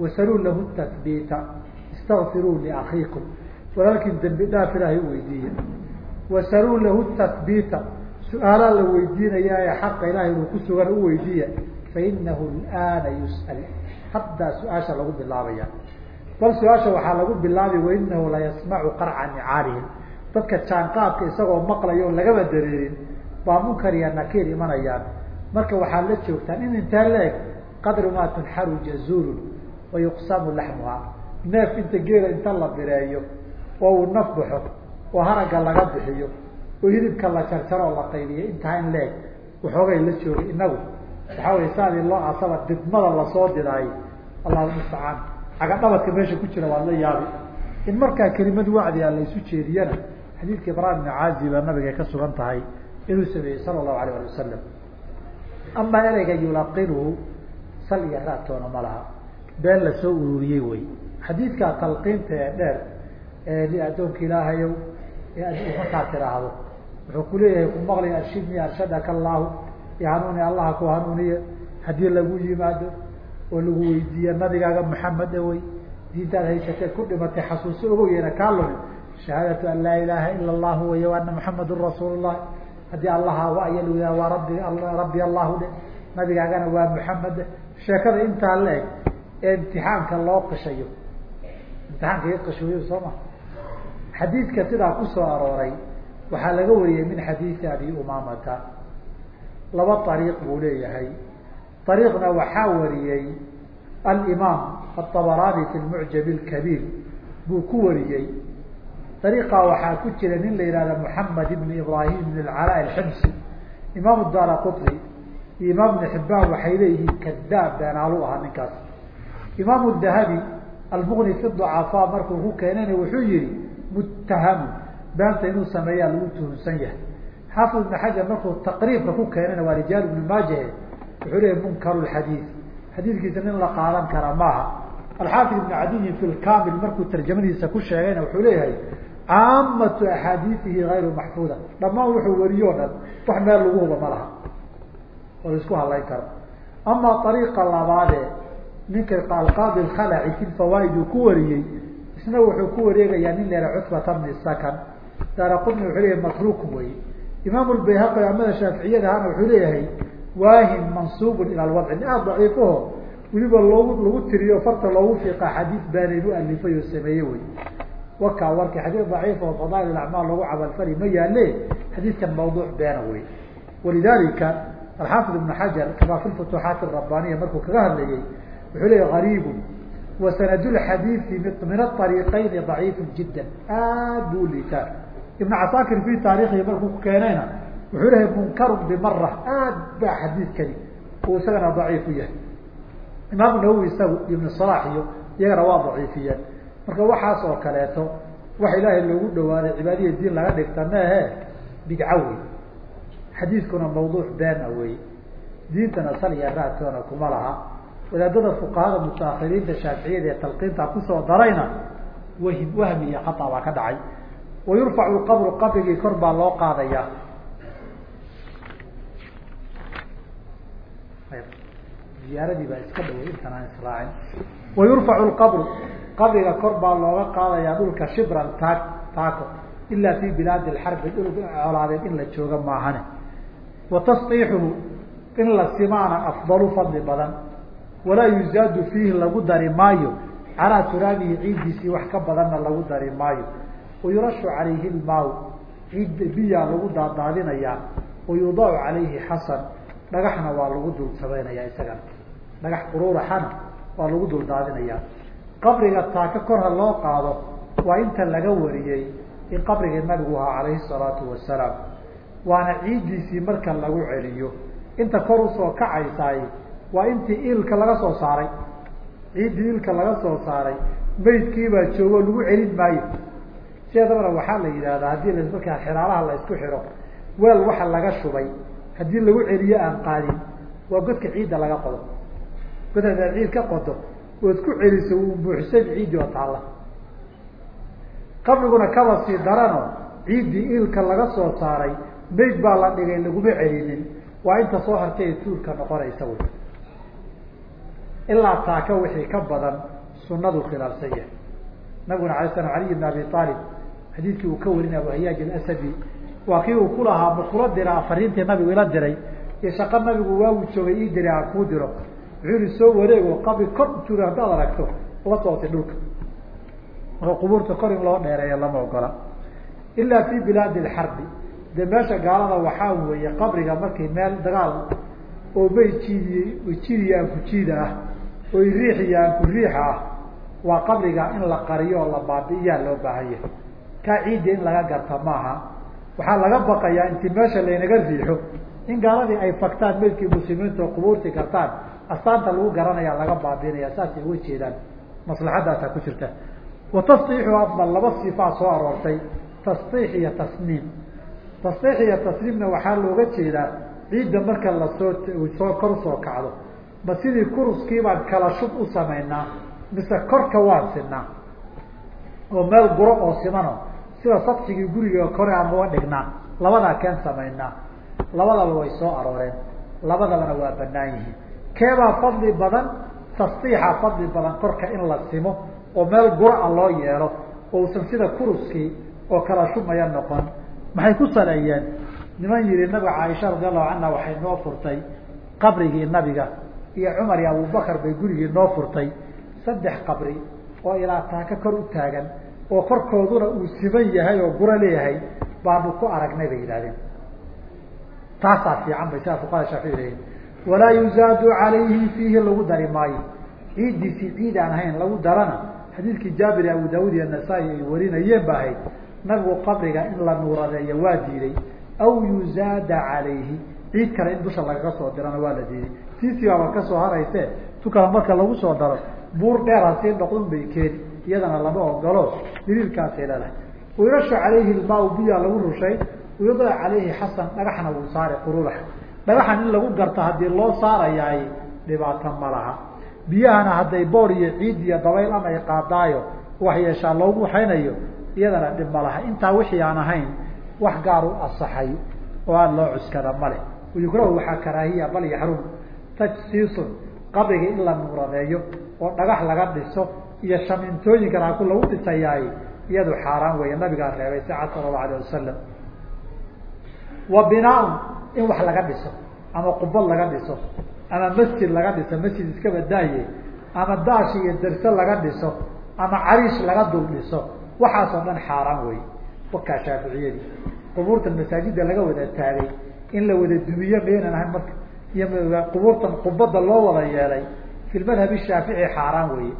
A: wasaluu lahu tathbiita istakfiruu liakhiikum walaalkiin dambi dhaaf ilaahay weydiiya wasaluu lahu tathbiita su'aalaa la weydiinayaa ee xaqa ilaahay inuu ku sugan u weydiiya fainahu lana yus'al haddaa su'aasha lagu bilaabaya. Bal su'aasha waxaa lagu bilaabi wainahu la yasmacu qarca nicaalihim dadka jaanqaadka isagoo maqlayo lagaba dareerin baa munkar iyo nakiir imanayaan. Marka waxaad la joogtaan in intaa la-eg qadru maa tunxaru jazuurun wa yuqsamu laxmuha. Neef inta geela inta la bireeyo oo uu naf baxo oo haragga laga bixiyo oo hilibka la jarjaro la qaybiyo intaa in la-eg waxoogay la joogay inagu waxaa wey saadii loo asaba didmada la soo didaay allahu mustacaan cagadhabadka meesha ku jira waad la yaabi. In markaa kelimad wacdi a la jeediyana xadiidka ibraahim ibni caazi baa nabiga ka sugan tahay inuu sameeyey sala allahu alayh ali wasalam amaa ereyga yulaqinuhu sal iyo raadtoona ma laha. Been la soo ururiyey wey. Xadiidkaa talqiinta ee dheer ee addoonka ilaahayow markaa tiraahdo wuxuu kuleeyahay ku maqlay arshidni arshadaka allahu hanuuni allaha ku hanuuniye. Haddii lagu yimaado oo lagu weydiiya nabigaaga maxamed awey diintaad haysateed ku dhimatay xasuuso ogoyena kaa lumin shahaadatu an laa ilaaha ila allahu wey ana maxamedun rasuul llahi haddii allaha waya lu waa rabbi rabbi allahu dhe nabigaagana waa maxamed sheekada intaa la eg ee imtixaanka loo qishayo imtixaanka i qishooyo soo ma. Xadiidka sidaa ku soo arooray waxaa laga wariyey min xadiidi abi umamata laba ariiq buu leeyahay. Ariiqna waxaa wariyey alimaam aabaraani fi lmucjam lkabiir buu ku wariyey ariiqaa waxaa ku jira nin la yihahda moxamed ibn ibrahim ibn alcalaa alximsi imaam daara qutri iyo imaam ibn xibaan waxay leeyihiin kadaab beenaalu ahaa ninkaas. Imaam dahabi almuqni fi ducafaa markuu ku keenayna wuxuu yihi muttahamu beenta inuu sameeyaa lagu tuhunsan yahay. Xaafid ibn xajar markuu taqriibka ku keenayna waa rijaal ibn maajahe wuxuu leeyahy munkaru lxadiid xadiidkiisa nin la qaadan kara maaha. Alxaafid ibn cadiyin fi lkamil markuu tarjamadiisa ku sheegayna wuxuu leeyahay caamatu axaadiiihi hayru maxfuuda dhammaan wuxuu wariyo dhan wax meel lagu huba ma laha. Oo la isku hadlayn karo. Ama ariiqa labaadee ninka alqaadi khalaci fi lfawaaid uu ku wariyey isna wuxuu ku wareegayaa nin leera cutbata bni sakan daara qutni wuxuu leeyahy matruuk wey imaam lbayhaqi amada shaaficiyada ahana wuxuu leeyahay waahin mansuubun ila lwadci aada daciifaho weliba loogu lagu tiriyo farta loogu fiiqa xadiid baaneyn u alifay oo sameeye wey wakaa warkii xadiid daciif oo fadaail acmaal lagu camalfali ma yaale xadiidkan mawduuc beena wey walidalika alxaafid ibnu xajar kama fi futuuxaat rabaniya markuu kaga hadlayey wuxuu leeyahy gariibun. Wa sanad lxadiidi min aariiqayni daciifu jidda aad buu liitaa ibn casaakir fi taarikihi markuu keenayna wuxuu lehay munkarun bimara aad baa xadiidkani uu isagana daciif u yahay. Imaamu nawowi isagu ibn salax iyo iyagana waa daciifiyeen. Marka waxaas oo kaleeto wax ilaahay loogu dhawaaday cibaadiya diin laga dhigta meehe bidco wey xadiidkuna mawduuc beena wey diintana sal iyo raadkoona kuma laha. Wadaadada fuqahada mutaahiriinta shaaficiyada ee talqiinta ku soo darayna wahim wahmi iyo khata baa ka dhacay wa yurfacu qabru qabrigii kor baa loo qaadayaa. Ziyaaradii baa iska dhaway intan aan israacin wa yurfacu lqabru qabriga kor baa looga qaadayaa dhulka shibran taag taako. Ila fi bilaadi lxarbi dhul colaadeed in la jooga maahane. Wa tasxiixuhu in la simaana afdalu fadli badan. Walaa yuzaadu fiihi lagu dari maayo. Calaa turaabihi ciiddiisii wax ka badanna lagu dari maayo wayurashu calayhi lmaaw ciid biyaa lagu daadaadinayaa wayudacu calayhi xasan dhagaxna waa lagu dul samaynayaa isagana dhagax quruuraxana waa lagu dul daadinayaa qabriga taaka kor ha loo qaado waa inta laga wariyey in qabrigii nabigu ahaa calayhi salaatu wasalaam waana ciiddiisii marka lagu celiyo inta kor u soo kacaysaay waa intii ilka laga soo saaray ciiddii ilka laga soo saaray maydkiibaa joogo lagu celin maayo sideedabana waxaa la yidhahdaa haddii markaa xiraalaha la isku xiro weel waxa laga shubay haddii lagu celiyo aan qaadin waa godka ciidda laga qodo. God hadaad ciid ka qodo ood ku celiso uu buuxsan ciiddi oo taalla. Qabriguna kaba sii darano ciiddii ilka laga soo saaray mayd baa la dhigay laguma celinin. Waa inta soo hartay ee tuurka noqonaysa wy ilaa taaka wixii ka badan sunadu khilaafsan yahay. Nabiguna alay slam aliy bn abi aalib xadiidkii uu ka warinay abuhayaaj alasadi waa kii uu ku lahaa ma kula dira fariintii nabigu ila diray iyo shaqo nabigu waagu joogay ii diray aan kuu diro. Wuxuu yihi soo wareego qabri kor tuur haddaad aragto la sooti dhulka. Marka qubuurta kor in loo dheereeyo lama ogola. Ilaa fi bilaadi alxarbi de meesha gaalada waxaa weeye qabriga markii meel dagaal oo bay jiidiy jiidiya aan ku jiida ah oo riixiya aan ku riixa ah waa qabriga in la qariyo oo la baabi'iyaa loo baahanya kaa ciidda in laga garta maaha waxaa laga baqayaa intii meesha laynaga riixo in gaaladii ay faktaan meydkii muslimiinta oo qubuurtii kartaan astaanta lagu garanaya laga baabiinaya saasay uga jeedaan. Maslaxadaasaa ku jirta. Wa tasdiixu afdal laba sifaa soo aroortay tasdiix iyo tasniim tasdiix iyo tasniimna waxaa looga jeedaa ciidda marka la soo soo kor soo kacdo. Ma sidii kuruskii baan kala shub u samaynaa mise korka waan sinaa? Oo meel guro oo simano sida sadxigii guriga kore aan uga dhignaa. Labadaa keen samaynaa labadaba way soo arooreen. Labadabana waa banaan yihiin. Keebaa fadli badan tasdiixa fadli badan korka in la simo oo meel gura-a loo yeelo ousan sida kuruskii oo kala shumaya noqon. Maxay ku saleeyeen niman yihi nabiga caaisha radi allahu canha waxay noo furtay qabrigii nabiga iyo cumar iyo abubakar bay gurigii noo furtay. Saddex qabri oo ilaa taaka kor u taagan oo korkooduna uu siman yahay oo guro leeyahay baanu ku aragnay bay yidhahdeen taasaa fiican bay sidaa fuqahada shaafici leeyihiin walaa yuzaadu calayhi fiihi lagu dari maayo. Ciiddiisii ciid aan ahayn lagu darana xadiidkii jaabir abu daawud iyo nasaa-i ay warinayeen ba ahayd nabigu qabriga in la nuuradeeyo waa diiday aw yuzaada calayhi. Ciid kale in dusha lagaga soo dirana waa la diiday. Tiisii baaba ka soo harayse tu kale marka lagu soo daro buur dheer hasii noqdun bay keeni iyadana lama ogolo daliilkaasay leedahay wayurashu calayhi lmaa biya lagu rushay wayudac calayhi xasan dhagaxna wuu saari qururax dhagaxan in lagu garto haddii loo saarayaay dhibaato ma laha. Biyahana hadday boor iyo ciid iyo dabayl ama ay qaadaayo wax yeeshaa loogu waxaynayo iyadana dhib ma laha. Intaa wixii aan ahayn wax gaar u asaxay oo aan loo cuskada male yukrahu waxaa karaahiya bal yaxrum tajsiisun qabriga in la nuuradeeyo oo dhagax laga dhiso iyo shamintooyinka raaku lagu dhisayaay iyadu xaaraan weeye nabigaa reebay si cad sala allahu alayh wasalam wa binaaun in wax laga dhiso ama qubad laga dhiso ama masjid laga dhiso masjid iska badaaye ama daashi iyo darse laga dhiso ama cariish laga dul dhiso waxaasoo dhan xaaraan wey wakaa shaaficiyadii qubuurtan masaajida laga wada taagay in la wada dumiyo maynan ahayn marka iyo qubuurtan qubada loo wada yeelay fi madhab shaafici xaaraan weye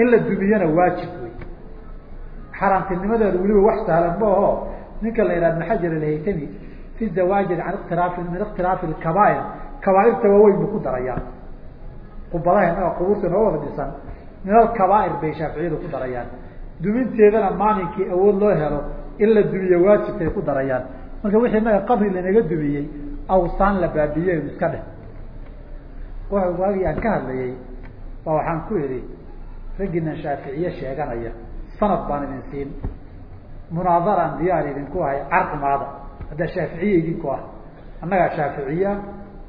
A: in la dumiyona waajib wey xaaraantinimadeedu weliba wax sahlan aho ninka la yihah ibn xajar fi zawaajir an ikhtilaafi min ikhtilaafi kabaair kabaairta waaweyn buu ku darayaa. Qubadaha qubuurta noo wada dhisan. Min alkabaair bay shaaficiyadu ku darayaan. Duminteedana maalinkii awood loo helo in la dumiyo waajibkay ku darayaan. Marka wixii naga qabri lanaga dumiyey awsaan la baabiyey iska dheh. Waagii aan ka hadlayay ba waxaan ku idhi raggiinan shaaficiye sheeganaya. Sanad baan idin siin. Munaadaraan diyaar idinku ahay carqimaada haddaa shaaficiye idinku ah. Annagaa shaaficiya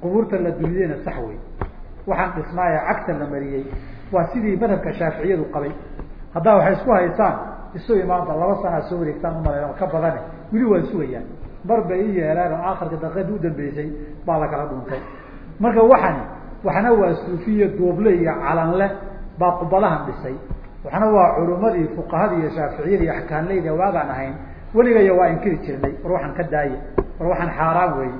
A: qubuurta la dumiyeyna sax wey waxaan dhisnaaye cagta la mariyey. Waa sidii madhabka shaaficiyadu qabay. Haddaa waxay isku haysaan isu imaanta laba sanaa soo wareegtaan umalayn ka badane weli waa sugayaan. Mar bay i yeelaan oo aakhirka daqiiqadii udambeysay baa la kala dhuntay. Marka waxani waxna waa suufiya duuble iyo calanle baa qubadahan dhisay. Waxna waa culumadii fuqahadii iyo shaaficiyadii iyo axkaanleyda waagaan ahayn weligaya waa inkiri jirnay war waxaan ka daaye war waxaan xaaraan weeye.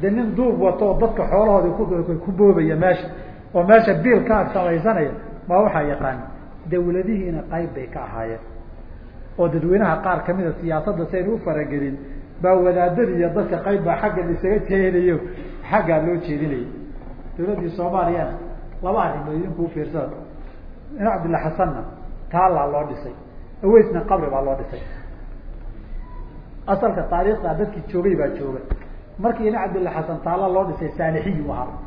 A: De nin duub wato oo dadka xoolahoodii ku boobaya meesha oo meesha biil ka ag samaysanaya maa waxaa yaqaan dawladihiina qayb bay ka ahaayeen. Oo dadweynaha qaar kamida siyaasadda sayna u faragelin baa wadaadada iyo dadka qayb baa xagga isaga jeedayo xaggaa loo jeedinayay. Dawladdii soomaaliyana laba arrimood idinku ufiirsada in cabdilla xasanna taallaa loo dhisay. Aweysna qabri baa loo dhisay. Asalka taariikhda dadkii joogay baa jooga markii ina cabdilla xasan taalla loo dhisay saalixiyu ahaa.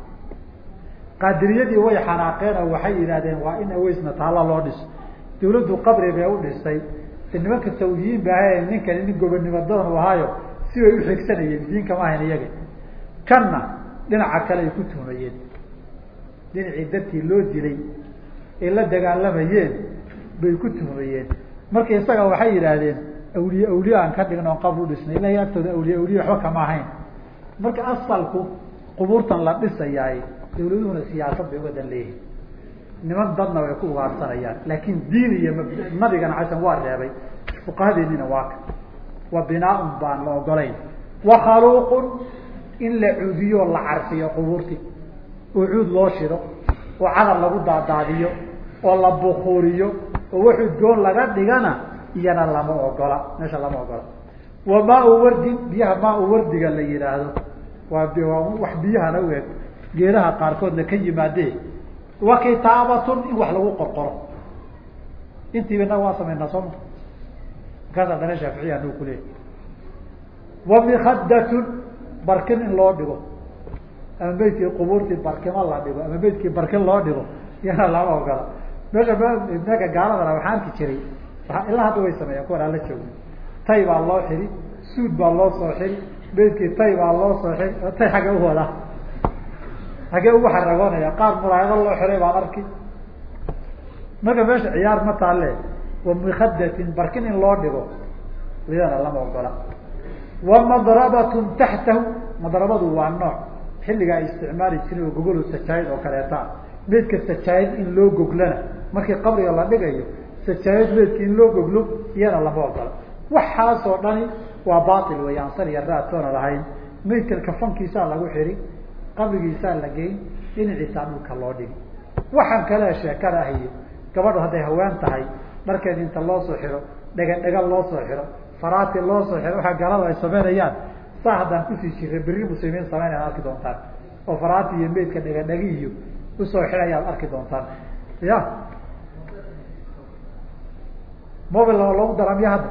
A: Qaadiriyadii way xanaaqeen oo waxay yidhahdeen waa in aweysna taalla loo dhiso dawladdu qabri bay u dhistay de nimanka saudiyiin ba ahaye ninkani nin u ahaayo si bay uxigsanayeen diinka ma ahayn iyaga. Kanna dhinaca kale ay ku tuhmayeen dhinacii dadkii loo dilay ay la dagaalamayeen bay ku tuhmayeen marka isaga waxay yidhaahdeen awliye awliye aan ka dhigno u dhisnay ilahay agtooda awliye awliye waxba kama ahayn. Marka asalku qubuurtan la dhisayaay dawladuhuna siyaasad bay uga dan leeyihiin niman dadna way ku ugaarsanayaan laakin diin iyo nabigana casan waa reebay. Fuqahadeennina waa ka wa binaaun baan la ogolayn wa khaluuqun in la cuudiyo la carfiyo qubuurti oo cuud loo shido oo cadar lagu daadaadiyo oo la bukuuriyo oo wuxuu doon laga dhigana iyana lama ogola meesha lama ogola. Wa maa-u wardin biyaha maa-u wardiga la yihaahdo waa wax biyahana u eg. Geedaha qaarkoodna ka yimaadee wa kitaabatun in wax lagu qorqoro. Intiiba inaga waa samaynaa sooma markaas haddana shaaficiya anagu kuleeyahy wa mikhadatun barkin in loo dhigo. Ama meydkii qubuurtii barkimo la dhigo ama meydkii barkin loo dhigo iyana lama ogola meesha maka gaaladana waxaa arki jiray ilaa hadda way sameeyaan kuwan aan la joogno tay baa loo xiri suud baa loo soo xiri meydkii tay baa loo soo xiri tay xagge uwada hagee ugu xaragoonaya qaar muraayado loo xiray baan arki. Marka meesha ciyaar ma taale wa mikadatin barkin in loo dhigo iyadana lama ogola wa madrabatun taxtahu madrabadu waa nooc xilliga isticmaali jiren oo gogolo sajaayid oo kaleeta meydka sajaayid in loo goglana. Markii qabriga la dhigayo sajaayid meydka in loo goglo iyana lama ogola waxaasoo dhani waa bail wey aan sal iyo raadtoona lahayn. Meydkan kafankiisaa lagu xiri qabrigiisaa la geyn dhinaciisaa dhulka loo dhigi. Waxaan kale sheekada ah iyo gabadhu hadday haween tahay dharkeed inta loo soo xiro dhega dhega loo soo xiro faraati loo soo xiro waxaa gaalada ay samaynayaan saa haddaan ku sii jira berri muslimiin sameynaya arki doontaan. Oo faraati iyo meydka dhega dhegi iyo u soo xirayaad arki doontaan. Ya. Mobil loogu dara miya hadda?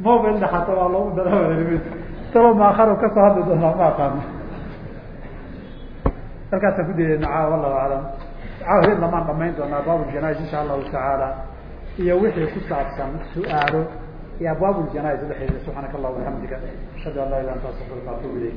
A: Mobil dhaxata waa loogu dara talo maakaro ka soo hadli doonaa ma aqaano halkaasaan ku dayana caawa wallahu aclam. Heed lamaan dhamayn doonaa baabuljanais insha allahu tacaala. Iyo wixii ku saabsan su'aalo iyo abwaab ljanais udhexeeya subxaanaka allah bixamdika ashhadu an laa ilah anta astafirka atubu ilayk